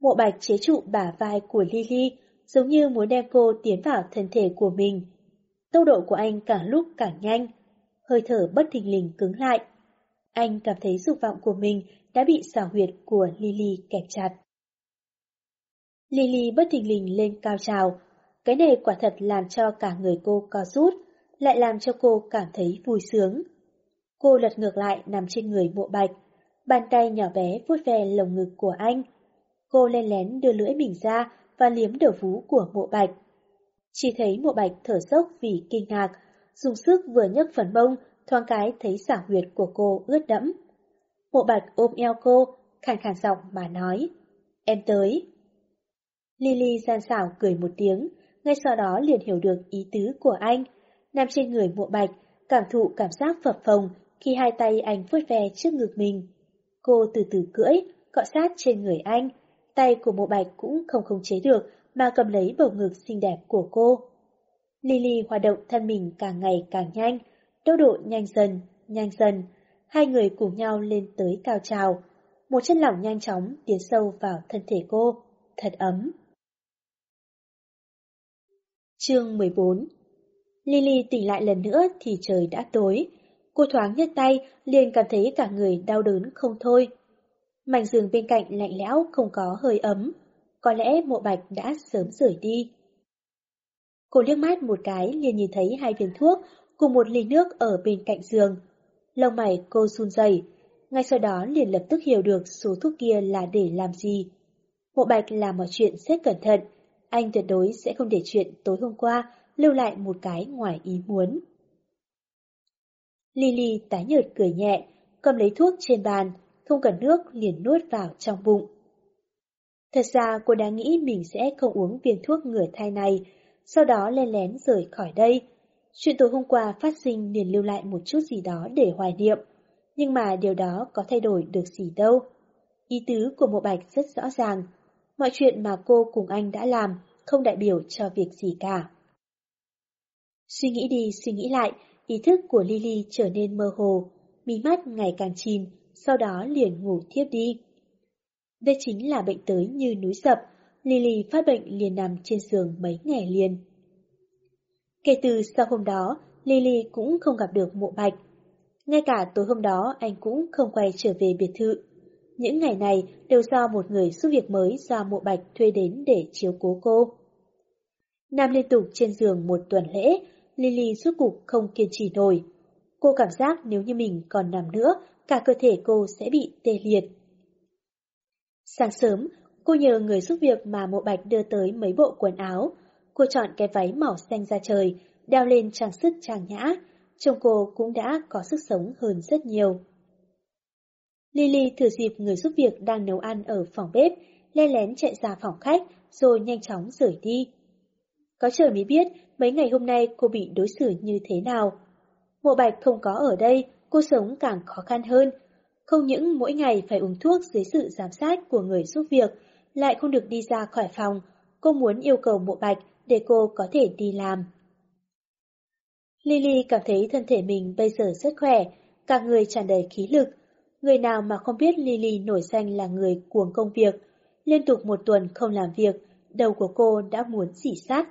Mộ bạch chế trụ bả vai của Lily, giống như muốn đem cô tiến vào thân thể của mình. Tốc độ của anh càng lúc càng nhanh, hơi thở bất thình lình cứng lại. Anh cảm thấy dục vọng của mình đã bị xảo huyệt của Lily kẹp chặt. Lily bất thình lình lên cao trào. Cái này quả thật làm cho cả người cô co rút, lại làm cho cô cảm thấy vui sướng. Cô lật ngược lại nằm trên người mộ bạch, bàn tay nhỏ bé vuốt ve lồng ngực của anh. Cô len lén đưa lưỡi mình ra và liếm đầu vú của mộ bạch. Chỉ thấy mộ bạch thở sốc vì kinh ngạc, dùng sức vừa nhấc phần mông, thoáng cái thấy xả huyệt của cô ướt đẫm. Mộ bạch ôm eo cô, khàn khàn giọng mà nói, em tới. Lily gian xảo cười một tiếng, ngay sau đó liền hiểu được ý tứ của anh. Nằm trên người mộ bạch, cảm thụ cảm giác phập phồng khi hai tay anh vuốt ve trước ngực mình. Cô từ từ cưỡi, cọ sát trên người anh, tay của mộ bạch cũng không khống chế được mà cầm lấy bầu ngực xinh đẹp của cô. Lily hoạt động thân mình càng ngày càng nhanh, tốc độ nhanh dần, nhanh dần. Hai người cùng nhau lên tới cao trào. Một chân lỏng nhanh chóng tiến sâu vào thân thể cô, thật ấm. Chương 14 Lily tỉnh lại lần nữa thì trời đã tối. Cô thoáng nhấc tay, liền cảm thấy cả người đau đớn không thôi. Mảnh giường bên cạnh lạnh lẽo không có hơi ấm. Có lẽ mộ bạch đã sớm rời đi. Cô liếc mắt một cái liền nhìn thấy hai viên thuốc cùng một ly nước ở bên cạnh giường. Lông mày cô run rẩy, ngay sau đó liền lập tức hiểu được số thuốc kia là để làm gì. Mộ bạch làm mọi chuyện rất cẩn thận, anh tuyệt đối sẽ không để chuyện tối hôm qua lưu lại một cái ngoài ý muốn. Lily tái nhợt cười nhẹ, cầm lấy thuốc trên bàn, không cần nước liền nuốt vào trong bụng. Thật ra cô đã nghĩ mình sẽ không uống viên thuốc ngửa thai này, sau đó len lén rời khỏi đây. Chuyện tối hôm qua phát sinh liền lưu lại một chút gì đó để hoài niệm, nhưng mà điều đó có thay đổi được gì đâu. Ý tứ của mộ bạch rất rõ ràng, mọi chuyện mà cô cùng anh đã làm không đại biểu cho việc gì cả. Suy nghĩ đi suy nghĩ lại, ý thức của Lily trở nên mơ hồ, mí mắt ngày càng chìm, sau đó liền ngủ thiếp đi. Đây chính là bệnh tới như núi sập, Lily phát bệnh liền nằm trên giường mấy ngày liền. Kể từ sau hôm đó, Lily cũng không gặp được mộ bạch. Ngay cả tối hôm đó anh cũng không quay trở về biệt thự. Những ngày này đều do một người giúp việc mới do mộ bạch thuê đến để chiếu cố cô. Nằm liên tục trên giường một tuần lễ, Lily suốt cục không kiên trì nổi. Cô cảm giác nếu như mình còn nằm nữa, cả cơ thể cô sẽ bị tê liệt. Sáng sớm, cô nhờ người giúp việc mà mộ bạch đưa tới mấy bộ quần áo. Cô chọn cái váy màu xanh da trời, đeo lên trang sức trang nhã. Trông cô cũng đã có sức sống hơn rất nhiều. Lily thừa dịp người giúp việc đang nấu ăn ở phòng bếp, len lén chạy ra phòng khách rồi nhanh chóng rời đi. Có trời mới biết mấy ngày hôm nay cô bị đối xử như thế nào. Mộ bạch không có ở đây, cô sống càng khó khăn hơn. Không những mỗi ngày phải uống thuốc dưới sự giám sát của người giúp việc, lại không được đi ra khỏi phòng, cô muốn yêu cầu mộ bạch để cô có thể đi làm. Lily cảm thấy thân thể mình bây giờ rất khỏe, cả người tràn đầy khí lực, Người nào mà không biết Lily nổi danh là người cuồng công việc, Liên tục một tuần không làm việc, đầu của cô đã muốn dỉ sát.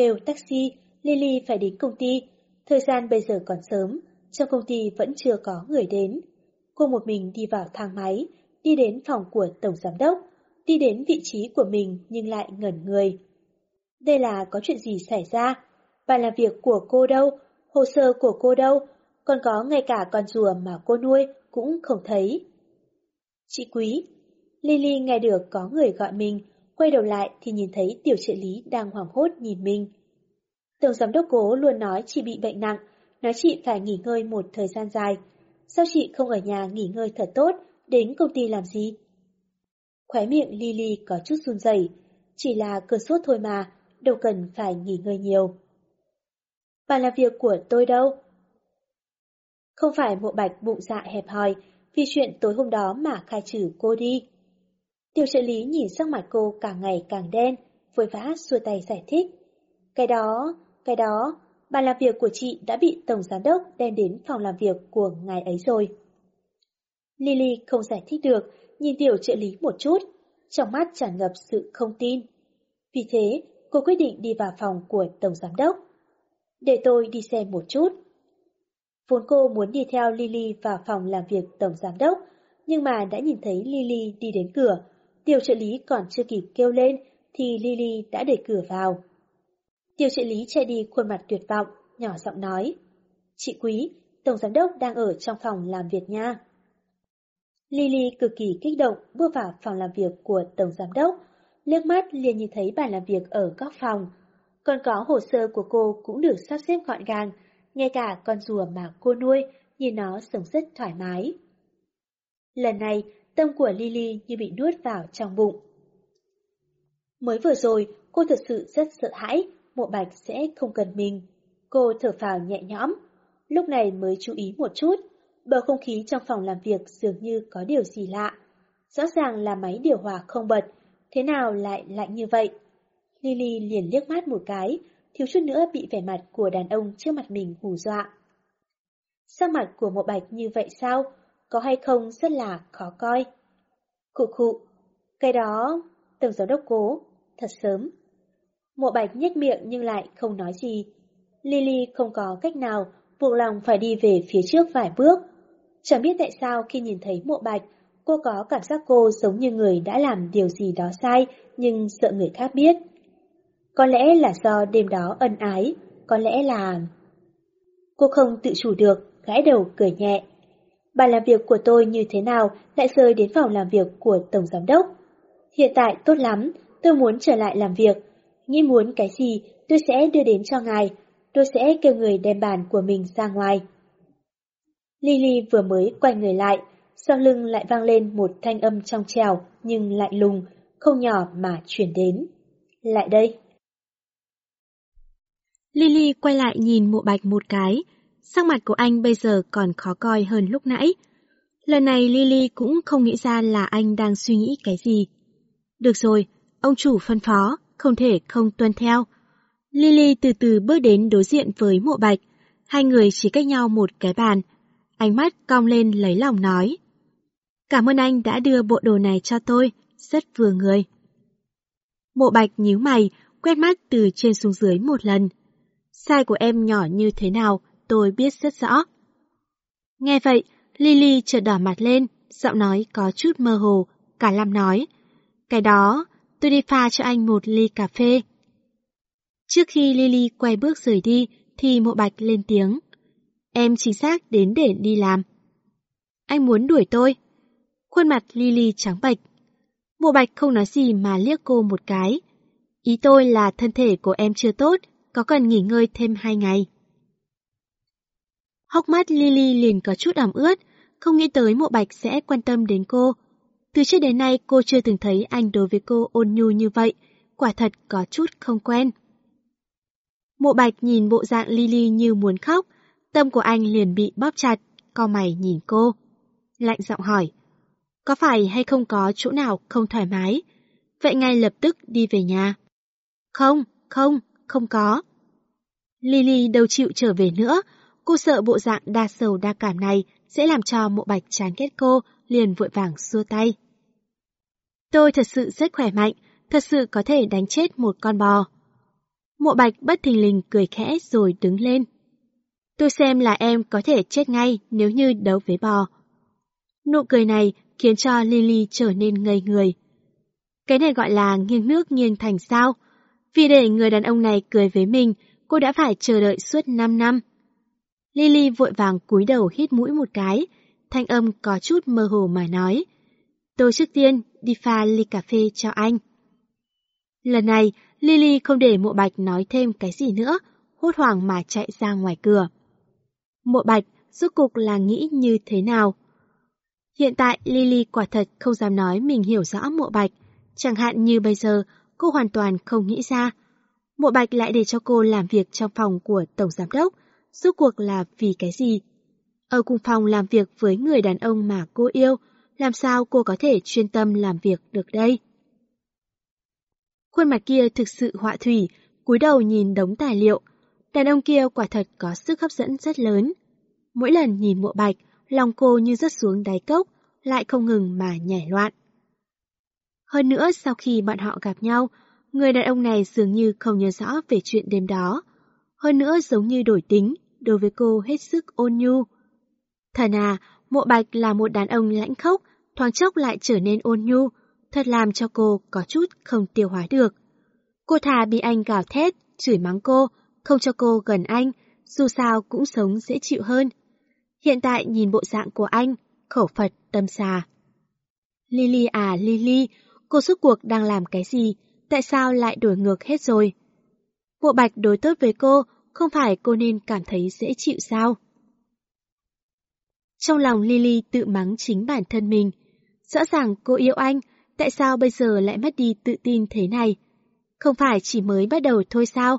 Kêu taxi, Lily phải đến công ty. Thời gian bây giờ còn sớm, trong công ty vẫn chưa có người đến. Cô một mình đi vào thang máy, đi đến phòng của Tổng Giám Đốc, đi đến vị trí của mình nhưng lại ngẩn người. Đây là có chuyện gì xảy ra? Bàn làm việc của cô đâu? Hồ sơ của cô đâu? Còn có ngay cả con rùa mà cô nuôi cũng không thấy. Chị Quý, Lily nghe được có người gọi mình, quay đầu lại thì nhìn thấy tiểu trợ lý đang hoảng hốt nhìn mình. Tổng giám đốc cố luôn nói chị bị bệnh nặng, nói chị phải nghỉ ngơi một thời gian dài. Sao chị không ở nhà nghỉ ngơi thật tốt, đến công ty làm gì? Khóe miệng Lily có chút run rẩy, chỉ là cơn sốt thôi mà, đâu cần phải nghỉ ngơi nhiều. Bạn làm việc của tôi đâu? Không phải mộ bạch bụng dạ hẹp hòi, vì chuyện tối hôm đó mà khai trừ cô đi. Tiểu trợ lý nhìn sắc mặt cô càng ngày càng đen, vội vã xua tay giải thích. Cái đó, cái đó, bàn làm việc của chị đã bị Tổng Giám Đốc đem đến phòng làm việc của ngài ấy rồi. Lily không giải thích được, nhìn tiểu trợ lý một chút, trong mắt tràn ngập sự không tin. Vì thế, cô quyết định đi vào phòng của Tổng Giám Đốc. Để tôi đi xem một chút. Vốn cô muốn đi theo Lily vào phòng làm việc Tổng Giám Đốc, nhưng mà đã nhìn thấy Lily đi đến cửa. Tiểu trợ lý còn chưa kịp kêu lên, thì Lily đã đẩy cửa vào. Tiểu trợ lý chạy đi khuôn mặt tuyệt vọng, nhỏ giọng nói. Chị Quý, Tổng Giám Đốc đang ở trong phòng làm việc nha. Lily cực kỳ kích động bước vào phòng làm việc của Tổng Giám Đốc, liếc mắt liền nhìn thấy bàn làm việc ở góc phòng. Còn có hồ sơ của cô cũng được sắp xếp gọn gàng, ngay cả con rùa mà cô nuôi, nhìn nó sống rất thoải mái. Lần này, tâm của Lily như bị nuốt vào trong bụng. Mới vừa rồi, cô thật sự rất sợ hãi, mộ bạch sẽ không cần mình. Cô thở phào nhẹ nhõm, lúc này mới chú ý một chút, bầu không khí trong phòng làm việc dường như có điều gì lạ. Rõ ràng là máy điều hòa không bật, thế nào lại lạnh như vậy? Lily liền liếc mắt một cái, thiếu chút nữa bị vẻ mặt của đàn ông trước mặt mình hù dọa. Sắc mặt của Mộ bạch như vậy sao? Có hay không rất là khó coi. Khụ khụ, cái đó, tổng giám đốc cố, thật sớm. Mộ bạch nhếch miệng nhưng lại không nói gì. Lily không có cách nào, buộc lòng phải đi về phía trước vài bước. Chẳng biết tại sao khi nhìn thấy mộ bạch, cô có cảm giác cô giống như người đã làm điều gì đó sai, nhưng sợ người khác biết. Có lẽ là do đêm đó ân ái, có lẽ là... Cô không tự chủ được, gãi đầu cười nhẹ. Bàn làm việc của tôi như thế nào lại rơi đến phòng làm việc của Tổng Giám Đốc? Hiện tại tốt lắm, tôi muốn trở lại làm việc. Nghĩ muốn cái gì, tôi sẽ đưa đến cho ngài. Tôi sẽ kêu người đem bàn của mình ra ngoài. Lily vừa mới quay người lại, sau lưng lại vang lên một thanh âm trong trèo nhưng lạnh lùng, không nhỏ mà chuyển đến. Lại đây. Lily quay lại nhìn mộ bạch một cái, sắc mặt của anh bây giờ còn khó coi hơn lúc nãy. Lần này Lily cũng không nghĩ ra là anh đang suy nghĩ cái gì. Được rồi, ông chủ phân phó, không thể không tuân theo. Lily từ từ bước đến đối diện với mộ bạch, hai người chỉ cách nhau một cái bàn. Ánh mắt cong lên lấy lòng nói. Cảm ơn anh đã đưa bộ đồ này cho tôi, rất vừa người. Mộ bạch nhíu mày, quét mắt từ trên xuống dưới một lần. Sai của em nhỏ như thế nào, tôi biết rất rõ. Nghe vậy, Lily chợt đỏ mặt lên, giọng nói có chút mơ hồ, cả Lam nói. Cái đó, tôi đi pha cho anh một ly cà phê. Trước khi Lily quay bước rời đi, thì mộ bạch lên tiếng. Em chính xác đến để đi làm. Anh muốn đuổi tôi. Khuôn mặt Lily trắng bệch. Mộ bạch không nói gì mà liếc cô một cái. Ý tôi là thân thể của em chưa tốt, có cần nghỉ ngơi thêm hai ngày. Hốc mắt Lily liền có chút ẩm ướt, không nghĩ tới mộ bạch sẽ quan tâm đến cô. Từ trước đến nay cô chưa từng thấy anh đối với cô ôn nhu như vậy, quả thật có chút không quen. Mộ bạch nhìn bộ dạng Lily như muốn khóc, tâm của anh liền bị bóp chặt, co mày nhìn cô. Lạnh giọng hỏi, có phải hay không có chỗ nào không thoải mái? Vậy ngay lập tức đi về nhà. Không, không, không có. Lily đâu chịu trở về nữa, cô sợ bộ dạng đa sầu đa cảm này sẽ làm cho mộ bạch chán ghét cô, liền vội vàng xua tay. Tôi thật sự rất khỏe mạnh, thật sự có thể đánh chết một con bò. Mộ bạch bất thình lình cười khẽ rồi đứng lên. Tôi xem là em có thể chết ngay nếu như đấu với bò. Nụ cười này khiến cho Lily trở nên ngây người. Cái này gọi là nghiêng nước nghiêng thành sao. Vì để người đàn ông này cười với mình, cô đã phải chờ đợi suốt 5 năm. Lily vội vàng cúi đầu hít mũi một cái, thanh âm có chút mơ hồ mà nói. Tôi trước tiên đi pha ly cà phê cho anh. Lần này, Lily không để mộ bạch nói thêm cái gì nữa, hốt hoảng mà chạy ra ngoài cửa. Mộ bạch, rốt cục là nghĩ như thế nào? Hiện tại Lily quả thật không dám nói mình hiểu rõ mộ bạch, chẳng hạn như bây giờ cô hoàn toàn không nghĩ ra. Mộ bạch lại để cho cô làm việc trong phòng của Tổng Giám Đốc, rốt cuộc là vì cái gì? Ở cùng phòng làm việc với người đàn ông mà cô yêu, làm sao cô có thể chuyên tâm làm việc được đây? Khuôn mặt kia thực sự họa thủy, cúi đầu nhìn đống tài liệu. Đàn ông kia quả thật có sức hấp dẫn rất lớn. Mỗi lần nhìn mộ bạch, lòng cô như rớt xuống đáy cốc, lại không ngừng mà nhảy loạn. Hơn nữa sau khi bọn họ gặp nhau, người đàn ông này dường như không nhớ rõ về chuyện đêm đó. Hơn nữa giống như đổi tính, đối với cô hết sức ôn nhu. Thần à, mộ bạch là một đàn ông lãnh khốc, thoáng chốc lại trở nên ôn nhu, thật làm cho cô có chút không tiêu hóa được. Cô thà bị anh gào thét, chửi mắng cô, không cho cô gần anh, dù sao cũng sống dễ chịu hơn. Hiện tại nhìn bộ dạng của anh, khẩu Phật tâm xà. Lily à Lily, cô suốt cuộc đang làm cái gì, tại sao lại đổi ngược hết rồi? Mộ bạch đối tốt với cô, không phải cô nên cảm thấy dễ chịu sao? Trong lòng Lily tự mắng chính bản thân mình. Rõ ràng cô yêu anh, tại sao bây giờ lại mất đi tự tin thế này? Không phải chỉ mới bắt đầu thôi sao?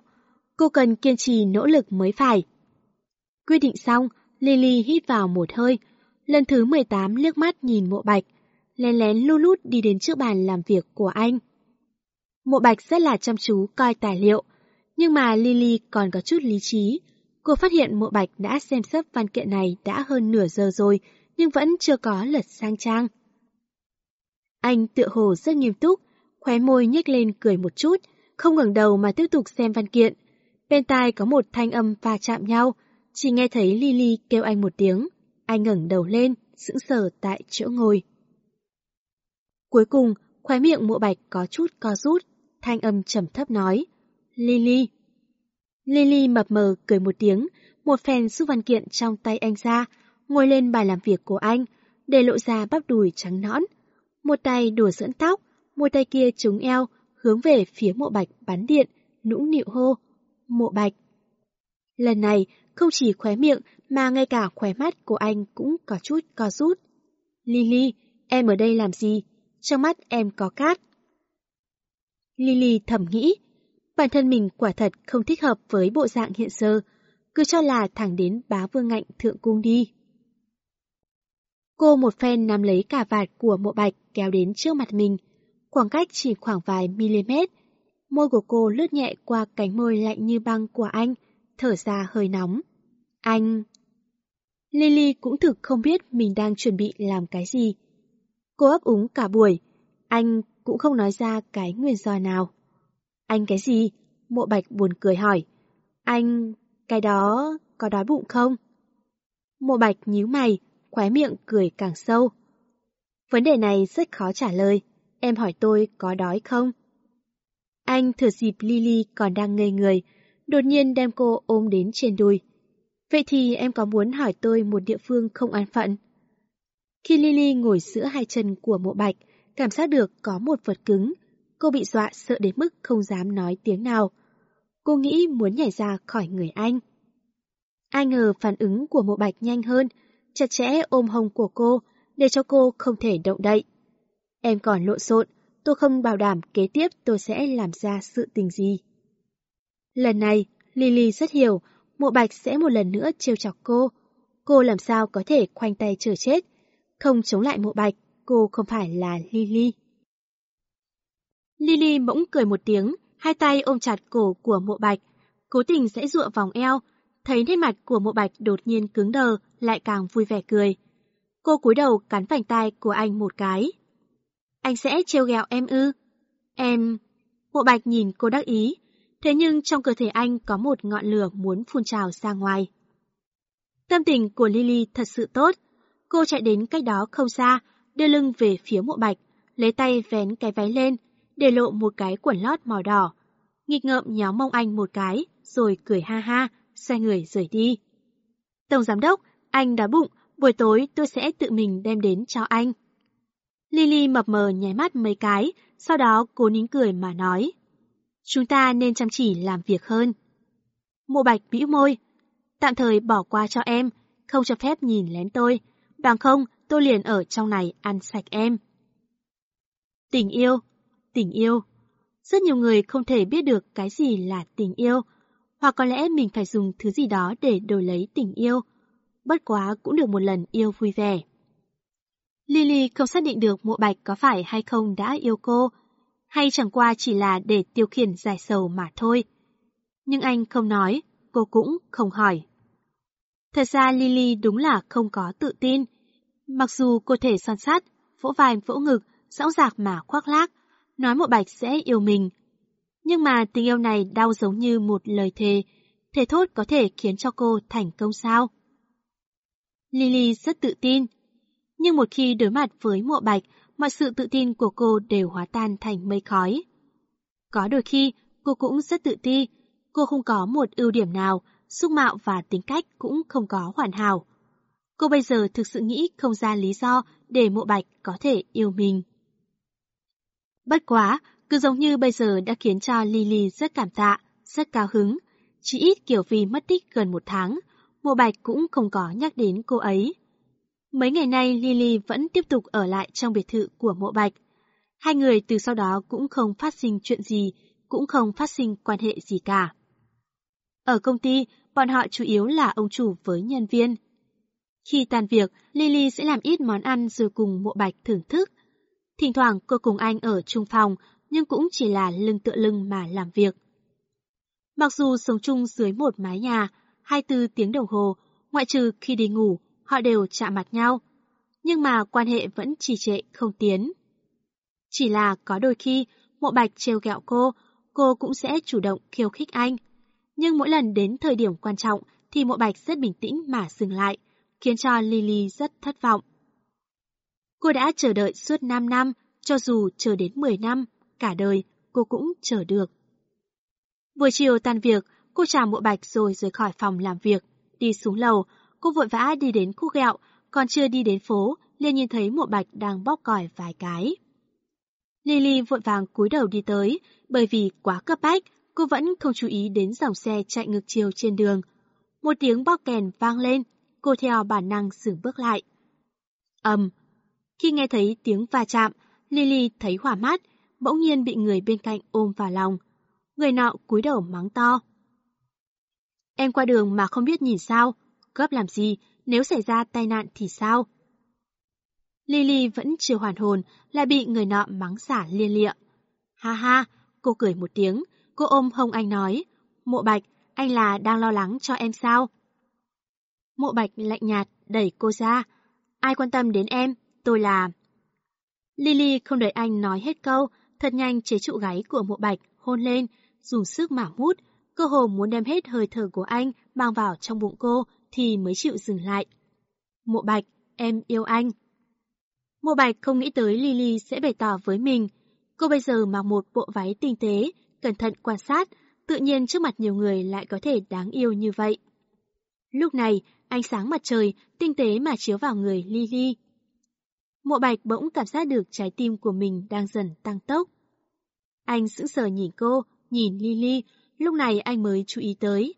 Cô cần kiên trì nỗ lực mới phải. Quyết định xong, Lily hít vào một hơi. Lần thứ 18 liếc mắt nhìn mộ bạch, lén lén lút lút đi đến trước bàn làm việc của anh. Mộ bạch rất là chăm chú coi tài liệu, nhưng mà Lily còn có chút lý trí. Cô phát hiện mộ bạch đã xem sấp văn kiện này đã hơn nửa giờ rồi, nhưng vẫn chưa có lật sang trang. Anh tựa hồ rất nghiêm túc, khóe môi nhếch lên cười một chút, không ngẩng đầu mà tiếp tục xem văn kiện. Bên tai có một thanh âm va chạm nhau, chỉ nghe thấy Lily kêu anh một tiếng. Anh ngẩng đầu lên, sững sờ tại chỗ ngồi. Cuối cùng, khóe miệng mộ bạch có chút co rút, thanh âm trầm thấp nói. Lily. Lily mập mờ cười một tiếng, một phen rút văn kiện trong tay anh ra, ngồi lên bài làm việc của anh, để lộ ra bắp đùi trắng nõn. Một tay đùa dẫn tóc, một tay kia trúng eo, hướng về phía mộ bạch bắn điện, nũng nịu hô. Mộ bạch. Lần này, không chỉ khóe miệng mà ngay cả khóe mắt của anh cũng có chút co rút. Lily, em ở đây làm gì? Trong mắt em có cát. Lily thầm nghĩ, bản thân mình quả thật không thích hợp với bộ dạng hiện sơ, cứ cho là thẳng đến bá vương ngạnh thượng cung đi. Cô một phen nắm lấy cả vạt của mộ bạch kéo đến trước mặt mình, khoảng cách chỉ khoảng vài mm. Môi của cô lướt nhẹ qua cánh môi lạnh như băng của anh, thở ra hơi nóng. Anh... Lily cũng thực không biết mình đang chuẩn bị làm cái gì. Cô ấp úng cả buổi, anh cũng không nói ra cái nguyên do nào. Anh cái gì? Mộ bạch buồn cười hỏi. Anh... cái đó... có đói bụng không? Mộ bạch nhíu mày, khóe miệng cười càng sâu. Vấn đề này rất khó trả lời. Em hỏi tôi có đói không? Anh thừa dịp Lily còn đang ngây người, đột nhiên đem cô ôm đến trên đùi. Vậy thì em có muốn hỏi tôi một địa phương không an phận? Khi Lily ngồi giữa hai chân của mộ bạch, cảm giác được có một vật cứng. Cô bị dọa sợ đến mức không dám nói tiếng nào. Cô nghĩ muốn nhảy ra khỏi người anh. Ai ngờ phản ứng của mộ bạch nhanh hơn, chặt chẽ ôm hông của cô, để cho cô không thể động đậy. Em còn lộn xộn, tôi không bảo đảm kế tiếp tôi sẽ làm ra sự tình gì. Lần này, Lily rất hiểu, mộ bạch sẽ một lần nữa trêu chọc cô. Cô làm sao có thể khoanh tay chờ chết. Không chống lại mộ bạch, cô không phải là Lily. Lily bỗng cười một tiếng, hai tay ôm chặt cổ của mộ bạch, cố tình sẽ dụa vòng eo, thấy nét mặt của mộ bạch đột nhiên cứng đờ, lại càng vui vẻ cười. Cô cúi đầu cắn vành tay của anh một cái. Anh sẽ trêu ghẹo em ư? Em... Mộ bạch nhìn cô đắc ý, thế nhưng trong cơ thể anh có một ngọn lửa muốn phun trào ra ngoài. Tâm tình của Lily thật sự tốt. Cô chạy đến cách đó không xa, đưa lưng về phía mộ bạch, lấy tay vén cái váy lên, để lộ một cái quần lót màu đỏ. Nghịch ngợm nhéo mông anh một cái, rồi cười ha ha, xoay người rời đi. Tổng giám đốc, anh đói bụng, buổi tối tôi sẽ tự mình đem đến cho anh. Lily mập mờ nháy mắt mấy cái, sau đó cố nín cười mà nói. Chúng ta nên chăm chỉ làm việc hơn. Mộ bạch bĩu môi. Tạm thời bỏ qua cho em, không cho phép nhìn lén tôi. Bằng không, tôi liền ở trong này ăn sạch em. Tình yêu, tình yêu. Rất nhiều người không thể biết được cái gì là tình yêu, hoặc có lẽ mình phải dùng thứ gì đó để đổi lấy tình yêu. Bất quá cũng được một lần yêu vui vẻ. Lily không xác định được mộ bạch có phải hay không đã yêu cô, hay chẳng qua chỉ là để tiêu khiển giải sầu mà thôi. Nhưng anh không nói, cô cũng không hỏi. Thật ra Lily đúng là không có tự tin. Mặc dù cô thể son sát, vỗ vai vỗ ngực, dõng dạc mà khoác lác, nói mộ bạch sẽ yêu mình. Nhưng mà tình yêu này đau giống như một lời thề, thề thốt có thể khiến cho cô thành công sao? Lily rất tự tin, nhưng một khi đối mặt với mộ bạch, mọi sự tự tin của cô đều hóa tan thành mây khói. Có đôi khi, cô cũng rất tự ti, cô không có một ưu điểm nào, xúc mạo và tính cách cũng không có hoàn hảo. Cô bây giờ thực sự nghĩ không ra lý do để mộ bạch có thể yêu mình. Bất quá, cứ giống như bây giờ đã khiến cho Lily rất cảm tạ, rất cao hứng. Chỉ ít kiểu vì mất tích gần một tháng, mộ bạch cũng không có nhắc đến cô ấy. Mấy ngày nay Lily vẫn tiếp tục ở lại trong biệt thự của mộ bạch. Hai người từ sau đó cũng không phát sinh chuyện gì, cũng không phát sinh quan hệ gì cả. Ở công ty, bọn họ chủ yếu là ông chủ với nhân viên. Khi tan việc, Lily sẽ làm ít món ăn rồi cùng mộ bạch thưởng thức. Thỉnh thoảng cô cùng anh ở chung phòng, nhưng cũng chỉ là lưng tựa lưng mà làm việc. Mặc dù sống chung dưới một mái nhà, 24 tiếng đồng hồ, ngoại trừ khi đi ngủ, họ đều chạm mặt nhau. Nhưng mà quan hệ vẫn trì trệ không tiến. Chỉ là có đôi khi, mộ bạch trêu ghẹo cô, cô cũng sẽ chủ động khiêu khích anh. Nhưng mỗi lần đến thời điểm quan trọng thì mộ bạch rất bình tĩnh mà dừng lại, khiến cho Lily rất thất vọng. Cô đã chờ đợi suốt 5 năm, cho dù chờ đến 10 năm, cả đời cô cũng chờ được. Buổi chiều tan việc, cô chào mộ bạch rồi rời khỏi phòng làm việc, đi xuống lầu, cô vội vã đi đến khu gẹo, còn chưa đi đến phố, liền nhìn thấy mộ bạch đang bóc còi vài cái. Lily vội vàng cúi đầu đi tới, bởi vì quá cấp bách, cô vẫn không chú ý đến dòng xe chạy ngược chiều trên đường. Một tiếng bóc kèn vang lên, cô theo bản năng dừng bước lại. ầm, khi nghe thấy tiếng va chạm, Lily thấy hỏa mát, bỗng nhiên bị người bên cạnh ôm vào lòng. Người nọ cúi đầu mắng to. Em qua đường mà không biết nhìn sao, gấp làm gì, nếu xảy ra tai nạn thì sao? Lily vẫn chưa hoàn hồn, lại bị người nọ mắng xả liên lịa. Ha ha, cô cười một tiếng, cô ôm hông anh nói. Mộ bạch, anh là đang lo lắng cho em sao? Mộ bạch lạnh nhạt, đẩy cô ra. Ai quan tâm đến em, tôi là... Lily không đợi anh nói hết câu, thật nhanh chế trụ gáy của mộ bạch, hôn lên, dùng sức mà hút, cơ hồ muốn đem hết hơi thở của anh mang vào trong bụng cô thì mới chịu dừng lại. Mộ bạch, em yêu anh. Mộ bạch không nghĩ tới Lily sẽ bày tỏ với mình. Cô bây giờ mặc một bộ váy tinh tế, cẩn thận quan sát, tự nhiên trước mặt nhiều người lại có thể đáng yêu như vậy. Lúc này, ánh sáng mặt trời tinh tế mà chiếu vào người Lily. Mộ bạch bỗng cảm giác được trái tim của mình đang dần tăng tốc. Anh sững sờ nhìn cô, nhìn Lily, lúc này anh mới chú ý tới.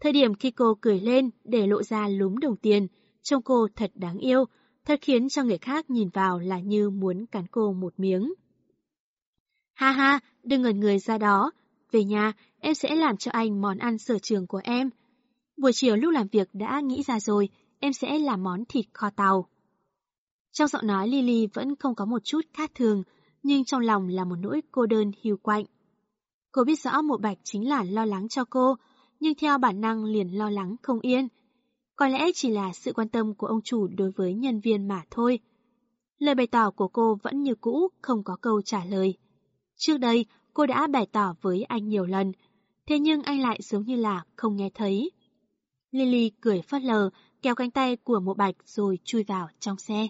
Thời điểm khi cô cười lên để lộ ra lúm đồng tiền, trông cô thật đáng yêu, thật khiến cho người khác nhìn vào là như muốn cắn cô một miếng. Ha ha, đừng ngẩn người ra đó. Về nhà, em sẽ làm cho anh món ăn sở trường của em. Buổi chiều lúc làm việc đã nghĩ ra rồi, em sẽ làm món thịt kho tàu. Trong giọng nói Lily vẫn không có một chút khác thường, nhưng trong lòng là một nỗi cô đơn hiu quạnh. Cô biết rõ Mộ bạch chính là lo lắng cho cô, nhưng theo bản năng liền lo lắng không yên. Có lẽ chỉ là sự quan tâm của ông chủ đối với nhân viên mà thôi. Lời bày tỏ của cô vẫn như cũ, không có câu trả lời. Trước đây, cô đã bày tỏ với anh nhiều lần, thế nhưng anh lại giống như là không nghe thấy. Lily cười phớt lờ, kéo cánh tay của mộ bạch rồi chui vào trong xe.